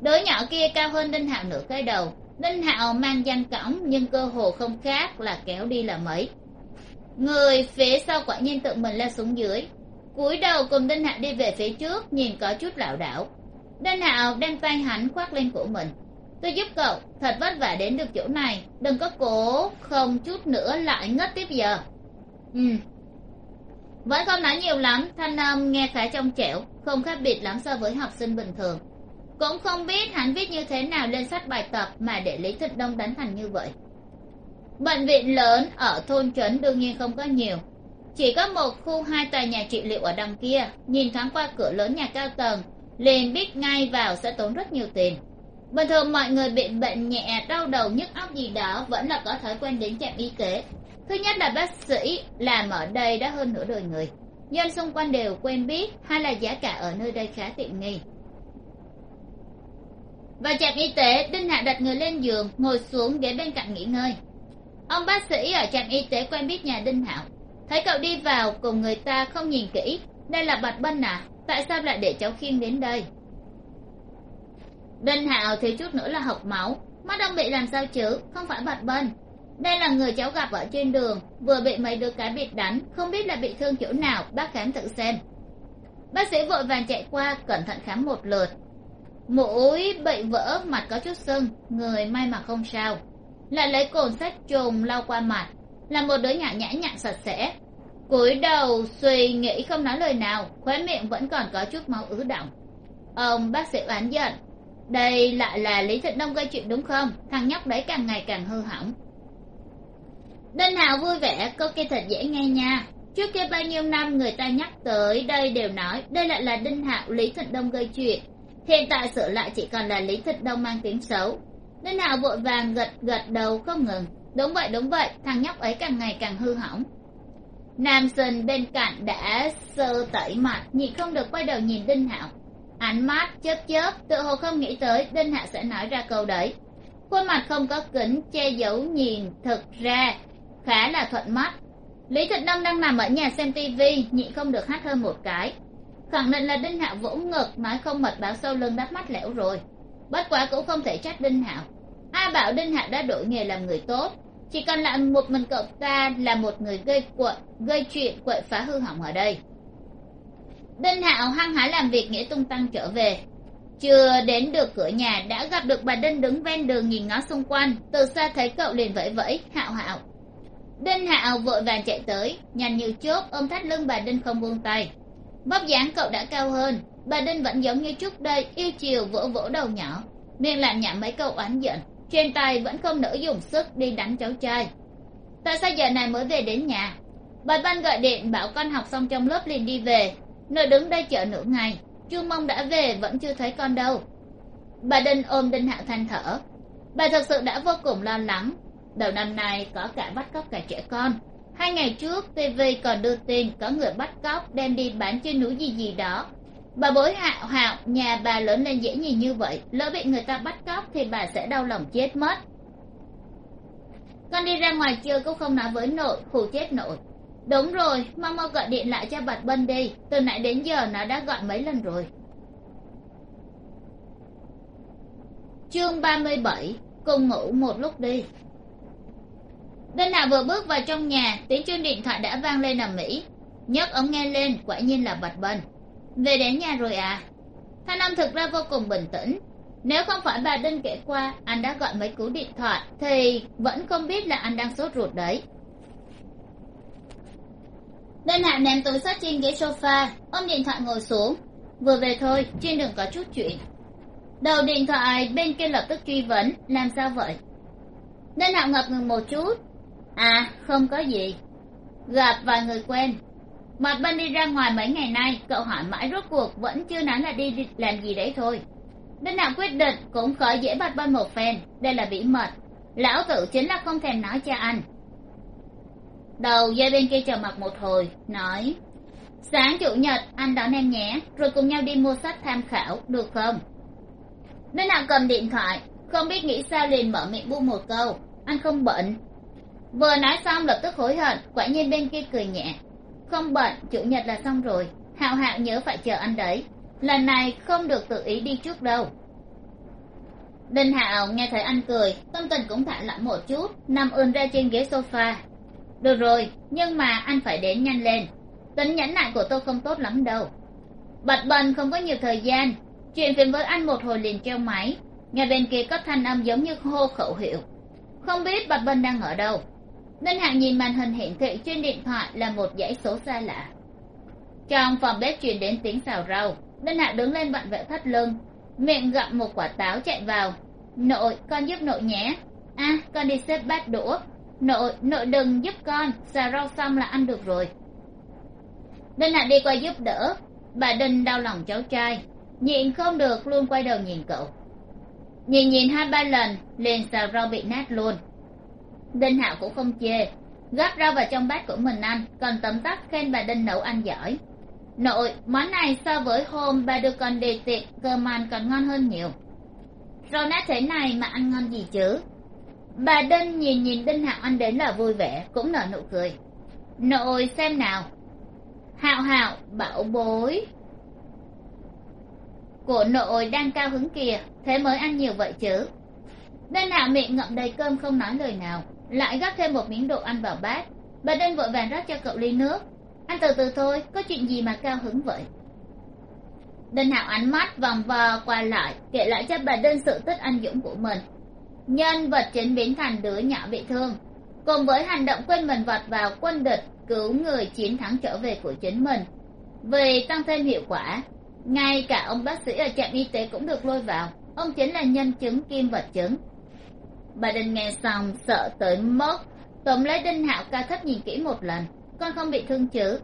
Đứa nhỏ kia cao hơn đinh hạo nửa cái đầu. Đinh hạo mang danh cõng nhưng cơ hồ không khác là kéo đi là mấy. Người phía sau quả nhiên tự mình leo xuống dưới. Cúi đầu cùng đinh hạo đi về phía trước, nhìn có chút lảo đảo. Đinh hạo đem tay hắn khoác lên cổ mình. Tôi giúp cậu, thật vất vả đến được chỗ này. Đừng có cố, không chút nữa lại ngất tiếp giờ. Ừ vẫn không nói nhiều lắm, thanh âm nghe khá trong trẻo, không khác biệt lắm so với học sinh bình thường. Cũng không biết hắn viết như thế nào lên sách bài tập mà để lý thịnh đông đánh thành như vậy. Bệnh viện lớn ở thôn trấn đương nhiên không có nhiều. Chỉ có một khu hai tòa nhà trị liệu ở đằng kia, nhìn thoáng qua cửa lớn nhà cao tầng, liền biết ngay vào sẽ tốn rất nhiều tiền. Bình thường mọi người bị bệnh nhẹ, đau đầu, nhức óc gì đó, vẫn là có thói quen đến trạm y tế thứ nhất là bác sĩ làm ở đây đã hơn nửa đời người. Dân xung quanh đều quen biết, hay là giá cả ở nơi đây khá tiện nghi. Vào trạm y tế đinh hạ đặt người lên giường, ngồi xuống ghế bên cạnh nghỉ ngơi. Ông bác sĩ ở trạm y tế quen biết nhà đinh hạo. Thấy cậu đi vào, cùng người ta không nhìn kỹ. Đây là bạch bân à tại sao lại để cháu khiêng đến đây? Đinh hạo thiếu chút nữa là học máu. Mắt ông bị làm sao chứ? Không phải bạch bân đây là người cháu gặp ở trên đường, vừa bị mấy đứa cá biệt đánh, không biết là bị thương chỗ nào, bác khám tự xem. Bác sĩ vội vàng chạy qua, cẩn thận khám một lượt. Mũi bị vỡ, mặt có chút sưng, người may mà không sao. Lại lấy cồn sát trùng lau qua mặt là một đứa nhã nhã nhặn sạch sẽ. Cúi đầu suy nghĩ không nói lời nào, khóe miệng vẫn còn có chút máu ứ động ông bác sĩ oán giận, đây lại là lý thịnh đông gây chuyện đúng không? Thằng nhóc đấy càng ngày càng hư hỏng đinh hạo vui vẻ câu kia thật dễ nghe nha. Trước kia bao nhiêu năm người ta nhắc tới đây đều nói, đây lại là đinh hạo lý thịnh đông gây chuyện. Hiện tại sửa lại chỉ còn là lý thịnh đông mang tiếng xấu. Đinh hạo vội vàng gật gật đầu không ngừng. Đúng vậy đúng vậy, thằng nhóc ấy càng ngày càng hư hỏng. Nam sinh bên cạnh đã sơ tẩy mặt nhị không được quay đầu nhìn đinh hạo. Ánh mắt chớp chớp, tự hồ không nghĩ tới đinh hạo sẽ nói ra câu đấy. Khuôn mặt không có kính, che giấu nhìn thực ra khá là thuận mắt. Lý thịnh đông đang nằm ở nhà xem tivi nhị không được hát hơn một cái. Khẳng định là đinh hạo vỗ ngực, nói không mật báo sâu lưng đắp mắt lẻo rồi. Bất quá cũng không thể trách đinh hạo. Ai bảo đinh hạo đã đổi nghề làm người tốt. Chỉ còn lại một mình cậu ta là một người gây cuộn gây chuyện quậy phá hư hỏng ở đây. Đinh hạo hăng hái làm việc nghĩa tung tăng trở về. Chưa đến được cửa nhà, đã gặp được bà đinh đứng ven đường nhìn ngó xung quanh. Từ xa thấy cậu liền vẫy vẫy, hạo hạo đinh hạo vội vàng chạy tới, nhanh như chốt ôm thắt lưng bà đinh không buông tay. Vóc dáng cậu đã cao hơn, bà đinh vẫn giống như trước đây yêu chiều vỗ vỗ đầu nhỏ, miệng làm nhảm mấy câu oán giận, trên tay vẫn không nỡ dùng sức đi đánh cháu trai. Tại sao giờ này mới về đến nhà? Bà ban gọi điện bảo con học xong trong lớp liền đi về nội đứng đây chờ nửa ngày, chu mong đã về vẫn chưa thấy con đâu. Bà đinh ôm đinh hạo than thở, bà thật sự đã vô cùng lo lắng đầu năm nay có cả bắt cóc cả trẻ con. Hai ngày trước tv còn đưa tin có người bắt cóc đem đi bán trên núi gì gì đó. Bà bối hạo hạo, nhà bà lớn lên dễ nhìn như vậy, lỡ bị người ta bắt cóc thì bà sẽ đau lòng chết mất. Con đi ra ngoài chơi cũng không nói với nội khù chết nội đúng rồi, mau mau gọi điện lại cho bạch bân đi, từ nãy đến giờ nó đã gọi mấy lần rồi. Chương ba mươi bảy, cùng ngủ một lúc đi đinh hạ vừa bước vào trong nhà, tiếng chuông điện thoại đã vang lên ầm ĩ. Nhấc ống nghe lên, quả nhiên là bạch bần về đến nhà rồi à? Thanh âm thực ra vô cùng bình tĩnh. Nếu không phải bà đinh kể qua, anh đã gọi mấy cú điện thoại, thì vẫn không biết là anh đang sốt ruột đấy. Đinh hạ ném túi sách trên ghế sofa, ôm điện thoại ngồi xuống. Vừa về thôi, trên đường có chút chuyện. Đầu điện thoại bên kia lập tức truy vấn, làm sao vậy? Đinh hạ ngập ngừng một chút à không có gì. Gặp vài người quen. Mặt bên đi ra ngoài mấy ngày nay, cậu hỏi mãi rốt cuộc vẫn chưa nói là đi làm gì đấy thôi. Bên nào quyết định cũng khỏi dễ bật bên một phen, đây là bí mật. Lão tử chính là không thèm nói cho anh. Đầu dây bên kia chờ mặt một hồi, nói, sáng chủ nhật, anh đón em nhé, rồi cùng nhau đi mua sách tham khảo, được không? Bên nào cầm điện thoại, không biết nghĩ sao liền mở miệng buông một câu, anh không bệnh vừa nói xong lập tức hối hận, quả nhiên bên kia cười nhẹ. Không bận, chủ nhật là xong rồi, hạo hạo nhớ phải chờ anh đấy. Lần này không được tự ý đi trước đâu. Đinh hạo nghe thấy anh cười, tâm tình cũng thả lỏng một chút, nằm ươn ra trên ghế sofa. Được rồi, nhưng mà anh phải đến nhanh lên. Tính nhẫn nại của tôi không tốt lắm đâu. Bạch bần không có nhiều thời gian, chuyện phiền với anh một hồi liền treo máy. Nghe bên kia có thanh âm giống như hô khẩu hiệu. Không biết bạch bần đang ở đâu đinh hạng nhìn màn hình hiển thị trên điện thoại là một dãy số xa lạ. Trong phòng bếp truyền đến tiếng xào rau đinh hạng đứng lên vặn vẹo thắt lưng miệng gặm một quả táo chạy vào. Nội con giúp nội nhé. A à, con đi xếp bát đũa. Nội nội đừng giúp con xào rau xong là ăn được rồi. Đinh hạng đi qua giúp đỡ bà đinh đau lòng cháu trai nhịn không được luôn quay đầu nhìn cậu. Nhìn nhìn hai ba lần liền xào rau bị nát luôn đinh hạo cũng không chê. Gắp rau vào trong bát của mình ăn, còn tấm tắc khen bà đinh nấu ăn giỏi. Nội, món này so với hôm bà đưa con đi tiệc, cơm ăn còn ngon hơn nhiều. Rau nát thế này mà ăn ngon gì chứ? Bà đinh nhìn nhìn đinh hạo ăn đến là vui vẻ, cũng nở nụ cười. Nội, xem nào. Hạo hạo, bảo bối. Của nội đang cao hứng kìa, thế mới ăn nhiều vậy chứ? Đinh hạo miệng ngậm đầy cơm không nói lời nào lại gắp thêm một miếng đồ ăn vào bát. Bà đinh vội vàng rót cho cậu ly nước. Ăn từ từ thôi, có chuyện gì mà cao hứng vậy? Đinh hạo ánh mắt vòng vo qua lại, kể lại cho bà đinh sự tích anh dũng của mình. Nhân vật chính biến thành đứa nhỏ bị thương. Cùng với hành động quên mình vọt vào quân địch, cứu người chiến thắng trở về của chính mình. Vì tăng thêm hiệu quả, ngay cả ông bác sĩ ở trạm y tế cũng được lôi vào. Ông chính là nhân chứng kim vật chứng bà đinh nghe xong, sợ tới mất tóm lấy đinh hạo ca thấp nhìn kỹ một lần. Con không bị thương chứ?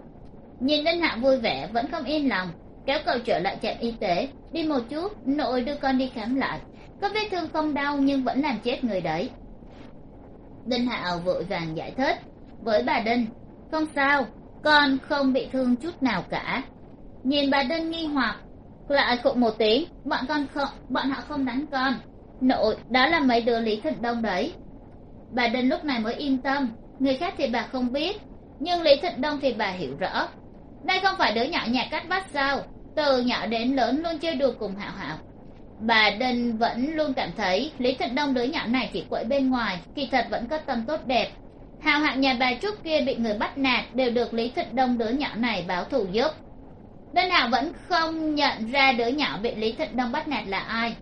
Nhìn đinh hạo vui vẻ, vẫn không yên lòng. Kéo cậu trở lại trạm y tế. Đi một chút, nội đưa con đi khám lại. Có vết thương không đau nhưng vẫn làm chết người đấy. Đinh hạo vội vàng giải thích. Với bà đinh, không sao. Con không bị thương chút nào cả. Nhìn bà đinh nghi hoặc, lại khụ một tiếng. Bọn con không, bọn họ không đánh con nội, đó là mấy đứa lý thịnh đông đấy. Bà đinh lúc này mới yên tâm, người khác thì bà không biết. Nhưng lý thịnh đông thì bà hiểu rõ. Đây không phải đứa nhỏ nhà cắt vắt sao, từ nhỏ đến lớn luôn chơi đùa cùng hạo hạo. Bà đinh vẫn luôn cảm thấy lý thịnh đông đứa nhỏ này chỉ quậy bên ngoài, kỳ thật vẫn có tâm tốt đẹp. Hào hạng nhà bà trúc kia bị người bắt nạt đều được lý thịnh đông đứa nhỏ này báo thù giúp. Đinh hạo vẫn không nhận ra đứa nhỏ bị lý thịnh đông bắt nạt là ai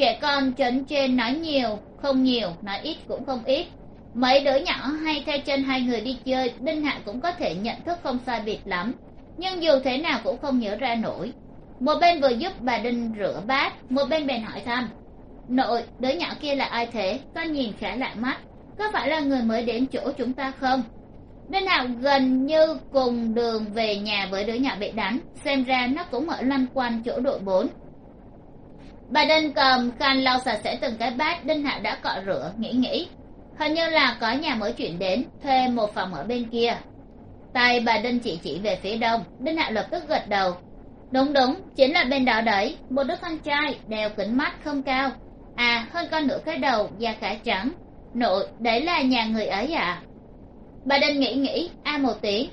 trẻ con trấn trên nói nhiều, không nhiều, nói ít cũng không ít. Mấy đứa nhỏ hay theo chân hai người đi chơi, đinh hạ cũng có thể nhận thức không sai biệt lắm, nhưng dù thế nào cũng không nhớ ra nổi. Một bên vừa giúp bà đinh rửa bát, một bên bèn hỏi thăm, nội, đứa nhỏ kia là ai thế? Con nhìn khá lạ mắt, có phải là người mới đến chỗ chúng ta không? Đinh hạo gần như cùng đường về nhà với đứa nhỏ bị đánh, xem ra nó cũng ở lăn quanh chỗ đội bốn bà đinh cầm khăn lau sạch sẽ từng cái bát, đinh hạo đã cọ rửa, nghĩ nghĩ. Hình như là có nhà mới chuyển đến, thuê một phòng ở bên kia. Tay bà đinh chỉ chỉ về phía đông, đinh hạo lập tức gật đầu. Đúng đúng, chính là bên đó đấy, một đứa con trai, đeo kính mắt không cao. À hơn con nửa cái đầu, da khá trắng. Nội, đấy là nhà người ấy à bà đinh nghĩ nghĩ, a một tiếng.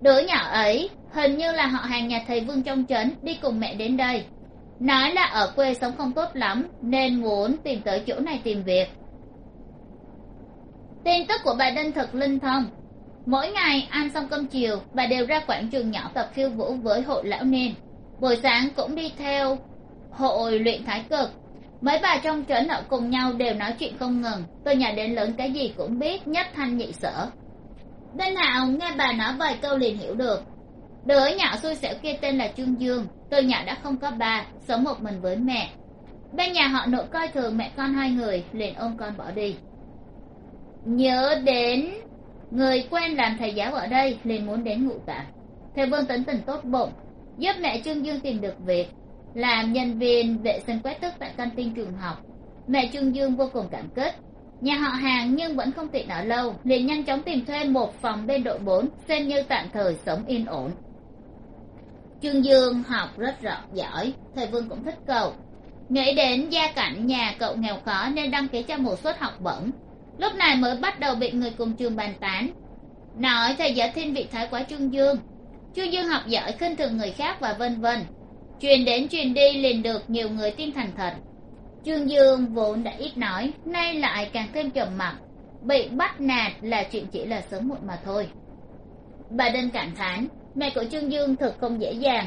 Đứa nhỏ ấy, hình như là họ hàng nhà thầy vương trong trấn, đi cùng mẹ đến đây nói là ở quê sống không tốt lắm, nên muốn tìm tới chỗ này tìm việc. Tin tức của bà đinh thật linh thông. Mỗi ngày ăn xong cơm chiều, bà đều ra quảng trường nhỏ tập khiêu vũ với hội lão niên. Buổi sáng cũng đi theo hội luyện thái cực. Mấy bà trong trấn ở cùng nhau đều nói chuyện không ngừng. Từ nhà đến lớn cái gì cũng biết, nhất thanh nhị sở. Đinh hạo nghe bà nói vài câu liền hiểu được đứa nhỏ xui xẻo kia tên là trương dương. Từ nhỏ đã không có ba, sống một mình với mẹ. Bên nhà họ nội coi thường mẹ con hai người, liền ôm con bỏ đi. Nhớ đến, người quen làm thầy giáo ở đây, liền muốn đến ngụ tạm thầy vương tấn tình tốt bụng, giúp mẹ trương dương tìm được việc, làm nhân viên vệ sinh quét tức tại căn tin trường học. Mẹ trương dương vô cùng cảm kích. Nhà họ hàng nhưng vẫn không tiện ở lâu, liền nhanh chóng tìm thuê một phòng bên đội bốn, xem như tạm thời sống yên ổn trương dương học rất rõ giỏi, thầy vương cũng thích cậu nghĩ đến gia cảnh nhà cậu nghèo khó nên đăng ký cho một suất học bổng. Lúc này mới bắt đầu bị người cùng trường bàn tán. Nói thầy giáo thiên vị thái quá trương dương. Trương dương học giỏi, khinh thường người khác và vân vân. Truyền đến truyền đi liền được nhiều người tin thành thật. Trương dương vốn đã ít nói, nay lại càng thêm trầm mặc. Bị bắt nạt là chuyện chỉ là sớm muộn mà thôi. Bà đơn cảm thán mẹ của trương dương thực không dễ dàng.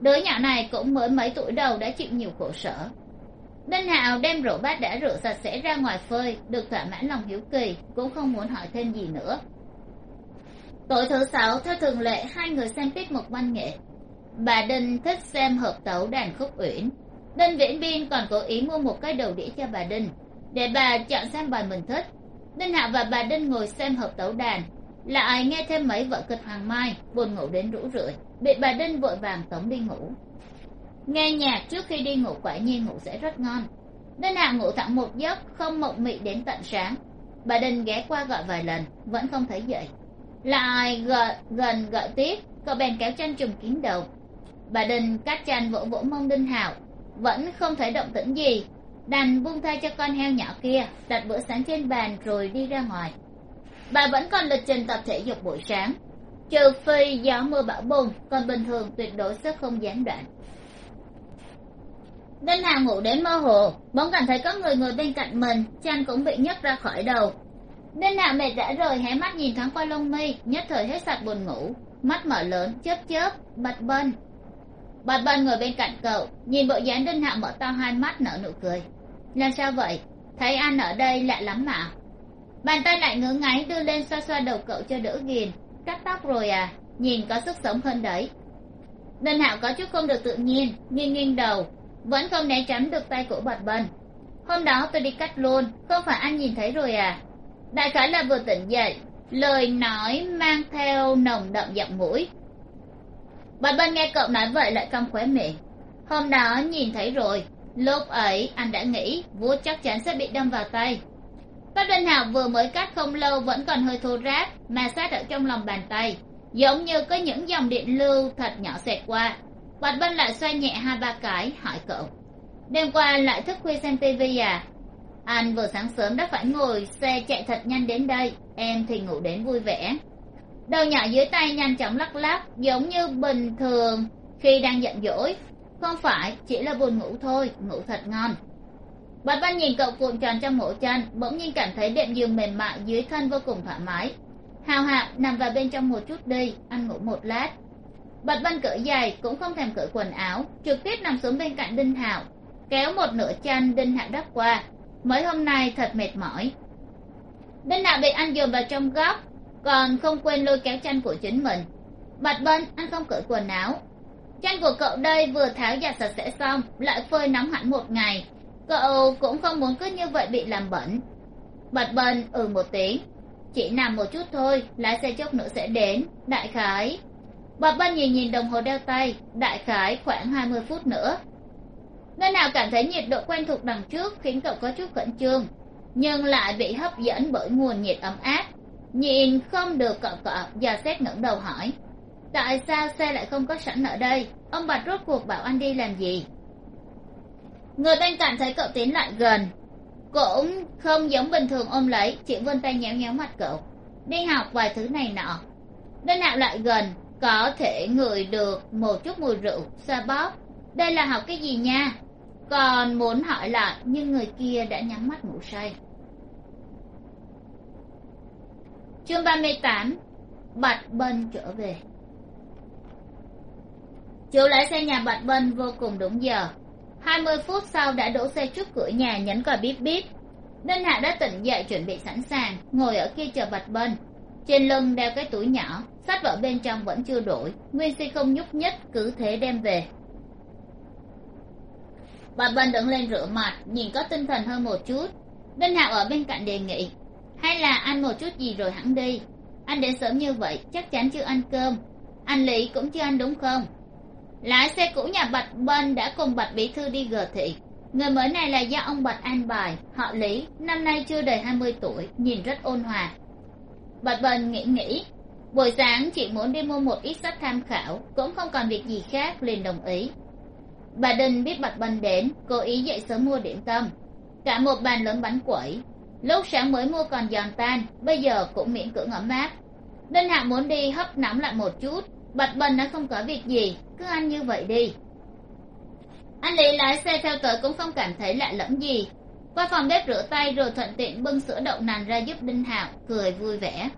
Đứa nhỏ này cũng mới mấy tuổi đầu đã chịu nhiều khổ sở. Đinh hạo đem rượu bát đã rửa sạch sẽ ra ngoài phơi, được thỏa mãn lòng hiếu kỳ, cũng không muốn hỏi thêm gì nữa. Tối thứ sáu, theo thường lệ, hai người xem tiết mục văn nghệ. Bà đinh thích xem hợp tấu đàn khúc uyển. Đinh viễn biên còn cố ý mua một cái đầu đĩa cho bà đinh, để bà chọn xem bài mình thích. Đinh hạo và bà đinh ngồi xem hợp tấu đàn lại nghe thêm mấy vợ kịch hoàng mai, buồn ngủ đến rũ rượi, bị bà đinh vội vàng tống đi ngủ. Nghe nhạc trước khi đi ngủ quả nhiên ngủ sẽ rất ngon. Đinh hạo ngủ thẳng một giấc, không mộng mị đến tận sáng. Bà đinh ghé qua gọi vài lần, vẫn không thấy dậy. Lại gọi gần gọi tiếp, cậu bèn kéo chân trùm kín đầu. Bà đinh cắt chanh vỗ vỗ mông đinh hạo vẫn không thấy động tĩnh gì. Đành buông thay cho con heo nhỏ kia, đặt bữa sáng trên bàn rồi đi ra ngoài bà vẫn còn lịch trình tập thể dục buổi sáng. Trừ phi gió mưa bão bùng, còn bình thường tuyệt đối sẽ không gián đoạn. Đinh hà ngủ đến mơ hồ, bỗng cảm thấy có người ngồi bên cạnh mình chăn cũng bị nhấc ra khỏi đầu. Đinh hà mệt đã rời hé mắt nhìn thoáng qua lông mi, nhất thời hết sạch buồn ngủ. Mắt mở lớn, chớp chớp bật bân bật bân ngồi bên cạnh cậu, nhìn bộ dáng đinh hạo mở to hai mắt, nở nụ cười. Làm sao vậy? Thấy anh ở đây lạ lắm mà bàn tay lại ngứa ngáy đưa lên xoa xoa đầu cậu cho đỡ ghiền. Cắt tóc rồi à? Nhìn có sức sống hơn đấy. Đinh hạo có chút không được tự nhiên, nghiêng nghiêng đầu. Vẫn không né tránh được tay của bật bần. Hôm đó tôi đi cắt luôn, không phải anh nhìn thấy rồi à? Đại khái là vừa tỉnh dậy, lời nói mang theo nồng đậm giọng mũi. Bật bần nghe cậu nói vậy lại cong khóe miệng. Hôm đó nhìn thấy rồi, lúc ấy anh đã nghĩ vua chắc chắn sẽ bị đâm vào tay. Tất Đinh hào vừa mới cắt không lâu vẫn còn hơi thô ráp, mà sát ở trong lòng bàn tay. Giống như có những dòng điện lưu thật nhỏ xẹt qua. Bạch bân lại xoay nhẹ hai ba cái, hỏi cậu. Đêm qua lại thức khuya xem tivi à? Anh vừa sáng sớm đã phải ngồi xe chạy thật nhanh đến đây. Em thì ngủ đến vui vẻ. Đầu nhỏ dưới tay nhanh chóng lắc lắc, giống như bình thường khi đang giận dỗi. Không phải, chỉ là buồn ngủ thôi, ngủ thật ngon bạch văn nhìn cậu cuộn tròn trong mổ chăn bỗng nhiên cảm thấy đệm giường mềm mại dưới thân vô cùng thoải mái. Hào hạ nằm vào bên trong một chút đi, ăn ngủ một lát. Bạch văn cởi giày, cũng không thèm cởi quần áo, trực tiếp nằm xuống bên cạnh đinh hạo, kéo một nửa chăn đinh hạo đắp qua. Mấy hôm nay thật mệt mỏi. Đinh hạo bị anh dồn vào trong góc, còn không quên lôi kéo chăn của chính mình. Bạch bân anh không cởi quần áo. Chăn của cậu đây vừa tháo giặt sạch sẽ xong, lại phơi nóng hẳn một ngày cậu cũng không muốn cứ như vậy bị làm bẩn. Bạch bân ừ một tiếng. Chỉ nằm một chút thôi, lái xe chốc nữa sẽ đến, đại khái. Bạch bân nhìn nhìn đồng hồ đeo tay, đại khái khoảng hai mươi phút nữa. Nơi nào cảm thấy nhiệt độ quen thuộc đằng trước khiến cậu có chút khẩn trương, nhưng lại bị hấp dẫn bởi nguồn nhiệt ấm áp. Nhìn không được cậu cọ và xét ngẩng đầu hỏi, tại sao xe lại không có sẵn ở đây? Ông bạch rốt cuộc bảo anh đi làm gì? Người bên cạnh thấy cậu tiến lại gần. Cũng không giống bình thường ôm lấy, chỉ vươn tay nhéo nhéo mặt cậu. Đi học vài thứ này nọ. Bên nào lại gần, có thể ngửi được một chút mùi rượu, xoa bóp. Đây là học cái gì nha? Còn muốn hỏi lại nhưng người kia đã nhắm mắt ngủ say. Chương ba mươi tám, bạch bân trở về. Chủ lái xe nhà bạch bân vô cùng đúng giờ hai mươi phút sau đã đỗ xe trước cửa nhà nhấn còi bíp bíp. Đinh hạ đã tỉnh dậy chuẩn bị sẵn sàng, ngồi ở kia chờ bạch bân trên lưng đeo cái túi nhỏ, sách vở bên trong vẫn chưa đổi, nguyên si không nhúc nhích, cứ thế đem về. Bạch bân đứng lên rửa mặt, nhìn có tinh thần hơn một chút. Đinh hạo ở bên cạnh đề nghị, hay là ăn một chút gì rồi hẳn đi. Anh đến sớm như vậy, chắc chắn chưa ăn cơm. Anh lý cũng chưa ăn đúng không? Lái xe cũ nhà bạch bân đã cùng bạch bí thư đi gờ thị. Người mới này là do ông bạch an bài, họ lý, năm nay chưa đầy hai mươi tuổi, nhìn rất ôn hòa. Bạch bân nghĩ nghĩ, buổi sáng chị muốn đi mua một ít sách tham khảo, cũng không còn việc gì khác, liền đồng ý. Bà Đình biết bạch bân đến, cố ý dậy sớm mua điểm tâm. Cả một bàn lớn bánh quẩy. Lúc sáng mới mua còn giòn tan, bây giờ cũng miễn cưỡng ấm áp. Đinh Hạng muốn đi hấp nóng lại một chút bạch bình đã không có việc gì, cứ ăn như vậy đi. Anh lý lái xe theo tới cũng không cảm thấy lạ lẫm gì. Qua phòng bếp rửa tay rồi thuận tiện bưng sữa đậu nành ra giúp đinh hạo, cười vui vẻ.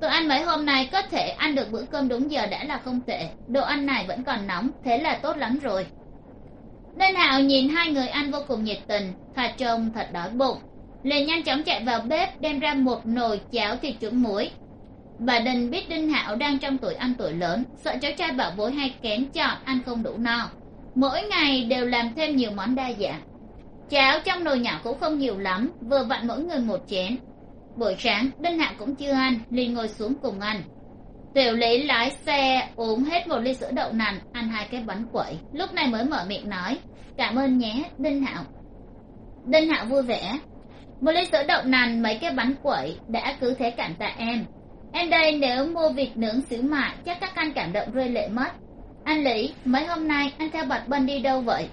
Tụi anh mấy hôm nay có thể ăn được bữa cơm đúng giờ đã là không tệ. Đồ ăn này vẫn còn nóng, thế là tốt lắm rồi. Đinh hạo nhìn hai người ăn vô cùng nhiệt tình, thà trông thật đói bụng. Liền nhanh chóng chạy vào bếp, đem ra một nồi cháo thịt trứng muối bà đình biết đinh hạo đang trong tuổi ăn tuổi lớn, sợ cháu trai bảo bối hay kén chọn ăn không đủ no. Mỗi ngày đều làm thêm nhiều món đa dạng. Cháo trong nồi nhỏ cũng không nhiều lắm, vừa vặn mỗi người một chén. Buổi sáng, đinh hạo cũng chưa ăn, liền ngồi xuống cùng ăn. Tiểu lý lái xe uống hết một ly sữa đậu nành, ăn hai cái bánh quẩy. Lúc này mới mở miệng nói, cảm ơn nhé, đinh hạo. Đinh hạo vui vẻ, một ly sữa đậu nành, mấy cái bánh quẩy, đã cứ thế cảm tạ em em đây nếu mua vịt nướng xíu mại, chắc các anh cảm động rơi lệ mất. Anh lý, mấy hôm nay anh theo bạch bân đi đâu vậy?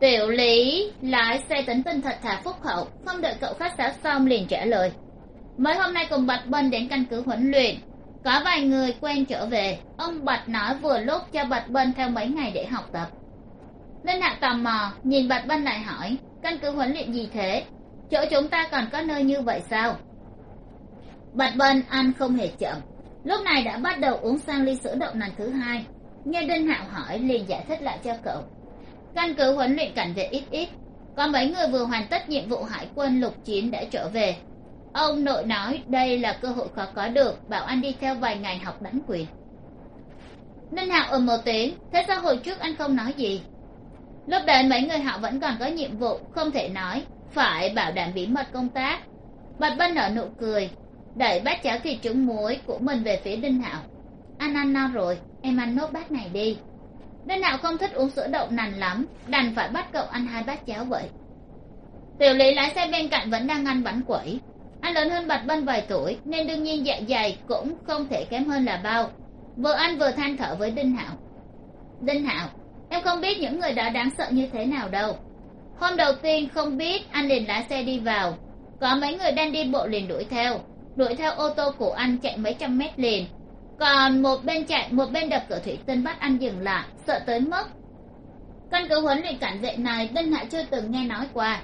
Tiểu lý, lái xe tấn tinh thật thà phúc hậu, không đợi cậu khách sáo xong liền trả lời. Mấy hôm nay cùng bạch bân đến căn cứ huấn luyện, có vài người quen trở về. Ông bạch nói vừa lúc cho bạch bân theo mấy ngày để học tập. Linh hạ tò mò, nhìn bạch bân lại hỏi, căn cứ huấn luyện gì thế? Chỗ chúng ta còn có nơi như vậy sao? Bạch bân ăn không hề chậm. Lúc này đã bắt đầu uống sang ly sữa đậu nành thứ hai. Nghe đinh hạo hỏi, liền giải thích lại cho cậu. Căn cứ huấn luyện cảnh vệ ít ít còn mấy người vừa hoàn tất nhiệm vụ hải quân lục chiến đã trở về. Ông nội nói, đây là cơ hội khó có được, bảo anh đi theo vài ngày học đánh quyền. Ninh hạo ở một tiếng, thế sao hồi trước anh không nói gì? Lúc đấy mấy người họ vẫn còn có nhiệm vụ, không thể nói, phải bảo đảm bí mật công tác. Bạch bân nở nụ cười đẩy bát cháo thịt trứng muối của mình về phía đinh hạo. Anh ăn no rồi, em ăn nốt bát này đi. Đinh hạo không thích uống sữa đậu nành lắm, đành phải bắt cậu ăn hai bát cháo vậy. Tiểu lý lái xe bên cạnh vẫn đang ăn bánh quẩy. Anh lớn hơn bạch bân vài tuổi, nên đương nhiên dạ dày cũng không thể kém hơn là bao. Vừa ăn vừa than thở với đinh hạo. Đinh hạo, em không biết những người đó đáng sợ như thế nào đâu. Hôm đầu tiên không biết anh liền lái xe đi vào. Có mấy người đang đi bộ liền đuổi theo đuổi theo ô tô của anh chạy mấy trăm mét liền. Còn một bên chạy, một bên đập cửa thủy tinh bắt anh dừng lại, sợ tới mức. Căn cứ huấn luyện cảnh vệ này đinh hạ chưa từng nghe nói qua.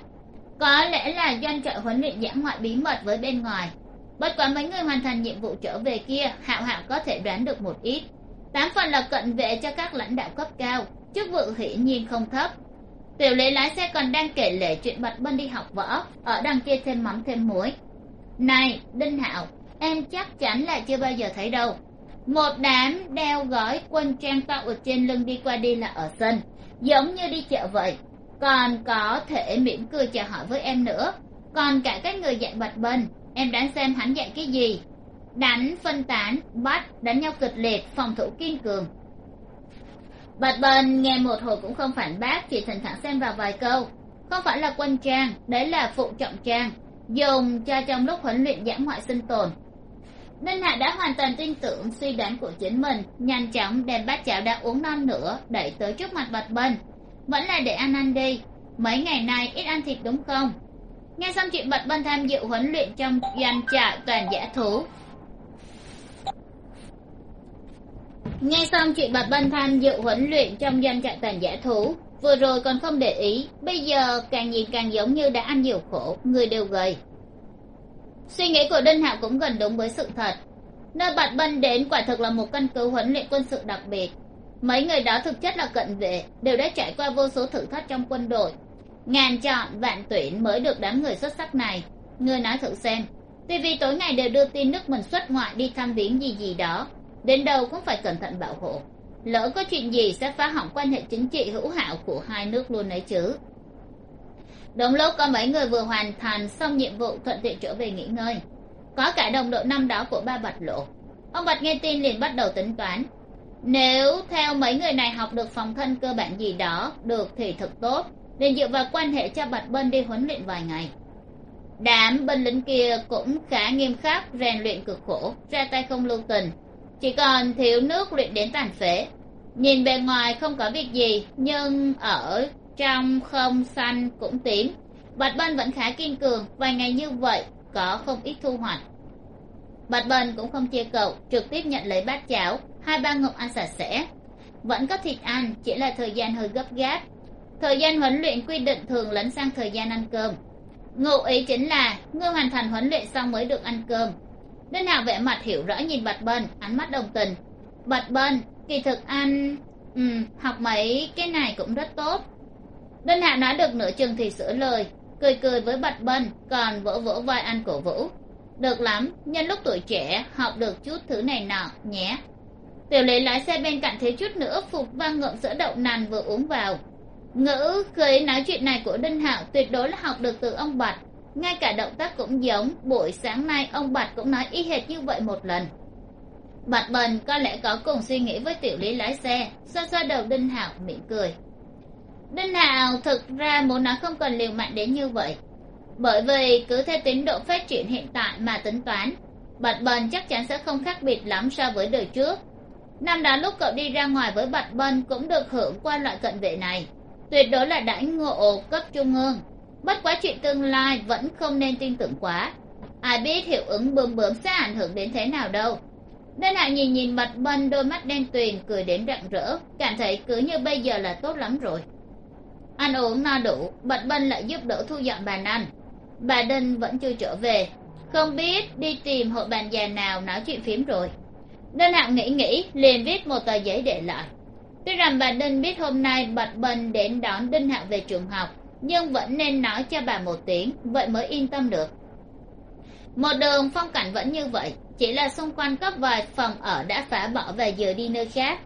Có lẽ là doanh trại huấn luyện giã ngoại bí mật với bên ngoài. Bất quá mấy người hoàn thành nhiệm vụ trở về kia, hạo hạo có thể đoán được một ít. Tám phần là cận vệ cho các lãnh đạo cấp cao, chức vụ hiển nhiên không thấp. Tiểu lý lái xe còn đang kể lể chuyện bật bân đi học võ, ở đằng kia thêm mắm thêm muối này, đinh hạo, em chắc chắn là chưa bao giờ thấy đâu. Một đám đeo gói quân trang to ở trên lưng đi qua đi là ở sân, giống như đi chợ vậy. Còn có thể mỉm cười chào hỏi với em nữa. Còn cả các người dạy bạch bân em đang xem hắn dạy cái gì. Đánh, phân tán, bắt, đánh nhau kịch liệt, phòng thủ kiên cường. Bạch bân nghe một hồi cũng không phản bác, chỉ thỉnh thoảng xem vào vài câu. Không phải là quân trang, đấy là phụ trọng trang dùng cho trong lúc huấn luyện giã ngoại sinh tồn. Ninh hạ đã hoàn toàn tin tưởng suy đoán của chính mình, nhanh chóng đem bát cháo đã uống non nữa, đẩy tới trước mặt bạch bân. Vẫn là để ăn ăn đi. Mấy ngày nay ít ăn thịt đúng không? Nghe xong chuyện bạch bân tham dự huấn luyện trong doanh trại toàn giả thú. Nghe xong chuyện bạch bân tham dự huấn luyện trong doanh trại toàn giả thú vừa rồi còn không để ý, bây giờ càng nhìn càng giống như đã ăn nhiều khổ, người đều gầy. Suy nghĩ của đinh hạo cũng gần đúng với sự thật. Nơi bạch bân đến quả thực là một căn cứ huấn luyện quân sự đặc biệt. Mấy người đó thực chất là cận vệ, đều đã trải qua vô số thử thách trong quân đội. Ngàn chọn vạn tuyển mới được đám người xuất sắc này. Người nói thử xem tv tối ngày đều đưa tin nước mình xuất ngoại đi thăm viếng gì gì đó, đến đâu cũng phải cẩn thận bảo hộ lỡ có chuyện gì sẽ phá hỏng quan hệ chính trị hữu hảo của hai nước luôn ấy chứ. Đúng lúc có mấy người vừa hoàn thành xong nhiệm vụ thuận tiện trở về nghỉ ngơi. Có cả đồng đội năm đó của ba bạch lộ. Ông bạch nghe tin liền bắt đầu tính toán. Nếu theo mấy người này học được phòng thân cơ bản gì đó, được thì thật tốt, liền dựa vào quan hệ cho bạch bân đi huấn luyện vài ngày. Đám binh lính kia cũng khá nghiêm khắc, rèn luyện cực khổ, ra tay không lưu tình chỉ còn thiếu nước luyện đến tàn phế. Nhìn bề ngoài không có việc gì, nhưng ở trong không xanh cũng tím. Bạch bân vẫn khá kiên cường, vài ngày như vậy có không ít thu hoạch. Bạch bân cũng không chê cậu, trực tiếp nhận lấy bát cháo, hai ba ngụm ăn sạch sẽ. Vẫn có thịt ăn, chỉ là thời gian hơi gấp gáp. Thời gian huấn luyện quy định thường lấn sang thời gian ăn cơm. Ngụ ý chính là, ngươi hoàn thành huấn luyện xong mới được ăn cơm đinh hạo vẻ mặt hiểu rõ nhìn bạch bân, ánh mắt đồng tình. Bạch bân, kỳ thực anh ừ học mấy cái này cũng rất tốt. Đinh hạo nói được nửa chừng thì sửa lời, cười cười với bạch bân, còn vỗ vỗ vai anh cổ vũ. Được lắm, nhân lúc tuổi trẻ, học được chút thứ này nọ, nhé. Tiểu lý lái xe bên cạnh thế chút nữa phục vang ngậm sữa đậu nành vừa uống vào. Ngữ khi nói chuyện này của đinh hạo tuyệt đối là học được từ ông bạch ngay cả động tác cũng giống, buổi sáng nay ông bạch cũng nói y hệt như vậy một lần. Bạch bần có lẽ có cùng suy nghĩ với tiểu lý lái xe, xoa xoa đầu đinh hạo mỉm cười. Đinh hạo thực ra muốn nói không cần liều mạnh đến như vậy. Bởi vì cứ theo tiến độ phát triển hiện tại mà tính toán, bạch bần chắc chắn sẽ không khác biệt lắm so với đời trước. Năm đó lúc cậu đi ra ngoài với bạch bân cũng được hưởng qua loại cận vệ này. Tuyệt đối là đãi ngộ cấp trung ương bất quá chuyện tương lai vẫn không nên tin tưởng quá. Ai biết hiệu ứng bướm bướm sẽ ảnh hưởng đến thế nào đâu. Nên hạ nhìn nhìn bạch bân, đôi mắt đen tuyền, cười đến rạng rỡ, cảm thấy cứ như bây giờ là tốt lắm rồi. Ăn uống no đủ bạch bân lại giúp đỡ thu dọn bàn ăn. Bà đinh vẫn chưa trở về, không biết đi tìm hội bàn già nào nói chuyện phím rồi. Đinh hạo nghĩ nghĩ, liền viết một tờ giấy để lại. Tuy rằng bà đinh biết hôm nay bạch bân đến đón đinh hạo về trường học nhưng vẫn nên nói cho bà một tiếng, vậy mới yên tâm được. Một đường phong cảnh vẫn như vậy, chỉ là xung quanh có vài phòng ở đã phá bỏ và dời đi nơi khác.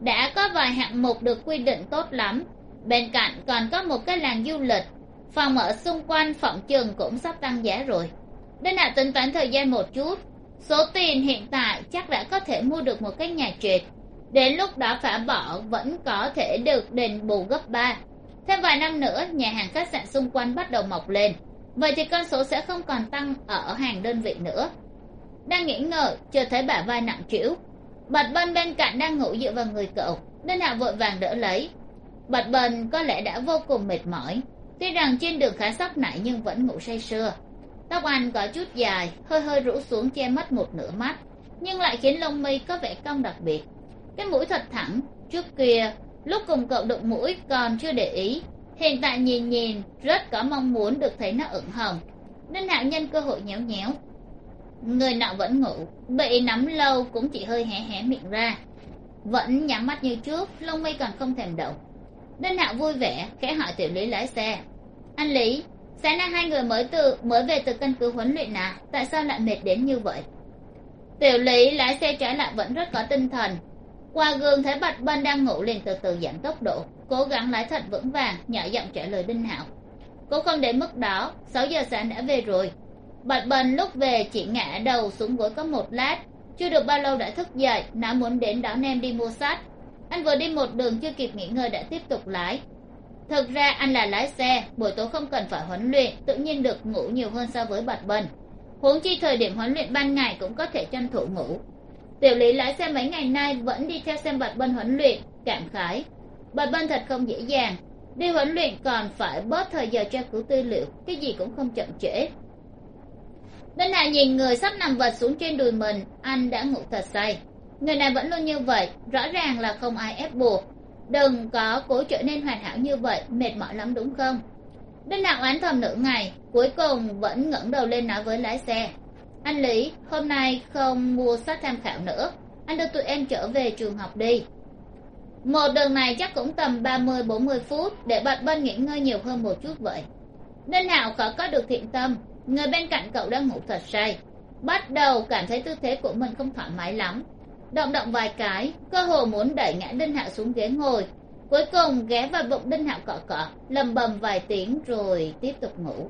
Đã có vài hạng mục được quy định tốt lắm, bên cạnh còn có một cái làng du lịch, phòng ở xung quanh phòng trường cũng sắp tăng giá rồi. Nên hạ tính toán thời gian một chút, số tiền hiện tại chắc đã có thể mua được một cái nhà trệt. Đến lúc đó phá bỏ vẫn có thể được đền bù gấp ba thêm vài năm nữa, nhà hàng khách sạn xung quanh bắt đầu mọc lên. Vậy thì con số sẽ không còn tăng ở hàng đơn vị nữa. Đang nghĩ ngợi chờ thấy bả vai nặng trĩu. Bạch bân bên cạnh đang ngủ dựa vào người cậu, nên hạ vội vàng đỡ lấy. Bạch bân có lẽ đã vô cùng mệt mỏi. Tuy rằng trên đường khá sóc nảy nhưng vẫn ngủ say sưa. Tóc anh có chút dài, hơi hơi rũ xuống che mất một nửa mắt, nhưng lại khiến lông mi có vẻ cong đặc biệt. Cái mũi thật thẳng trước kia lúc cùng cậu đụng mũi, còn chưa để ý. Hiện tại nhìn nhìn, rất có mong muốn được thấy nó ửng hồng. Nên hạo nhân cơ hội nhéo nhéo. Người nọ vẫn ngủ, bị nắm lâu cũng chỉ hơi hé hé miệng ra. Vẫn nhắm mắt như trước, lông mi còn không thèm động. Nên hạo vui vẻ, khẽ hỏi tiểu lý lái xe. Anh lý, sáng nay hai người mới từ, mới về từ căn cứ huấn luyện à tại sao lại mệt đến như vậy? Tiểu lý lái xe trái lại vẫn rất có tinh thần qua gương thấy bạch bân đang ngủ liền từ từ giảm tốc độ, cố gắng lái thật vững vàng, nhỏ giọng trả lời đinh hạo. Cũng không đến mức đó, sáu giờ sáng đã về rồi. Bạch bân lúc về chỉ ngã đầu xuống gối có một lát, chưa được bao lâu đã thức dậy, nó muốn đến đón em đi mua sách. Anh vừa đi một đường chưa kịp nghỉ ngơi đã tiếp tục lái. Thực ra anh là lái xe, buổi tối không cần phải huấn luyện, tự nhiên được ngủ nhiều hơn so với bạch bân huống chi thời điểm huấn luyện ban ngày cũng có thể tranh thủ ngủ tiểu lý lái xe mấy ngày nay vẫn đi theo xem bạch bân huấn luyện, cảm khái. Bạch bân thật không dễ dàng. Đi huấn luyện còn phải bớt thời giờ tra cứu tư liệu, cái gì cũng không chậm trễ. Đinh hạ nhìn người sắp nằm vật xuống trên đùi mình, anh đã ngủ thật say. Người này vẫn luôn như vậy, rõ ràng là không ai ép buộc. Đừng có cố trở nên hoàn hảo như vậy, mệt mỏi lắm đúng không? Đinh hạo oán thầm nửa ngày, cuối cùng vẫn ngẩng đầu lên nói với lái xe anh lý, hôm nay không mua sách tham khảo nữa. Anh đưa tụi em trở về trường học đi. Một đường này chắc cũng tầm ba mươi, bốn mươi phút để bạch bân nghỉ ngơi nhiều hơn một chút vậy. Đinh hạo khó có được thiện tâm, người bên cạnh cậu đang ngủ thật say. Bắt đầu cảm thấy tư thế của mình không thoải mái lắm. Động động vài cái, cơ hồ muốn đẩy ngã đinh hạo xuống ghế ngồi. Cuối cùng ghé vào bụng đinh hạo cọ cọ, lầm bầm vài tiếng rồi tiếp tục ngủ.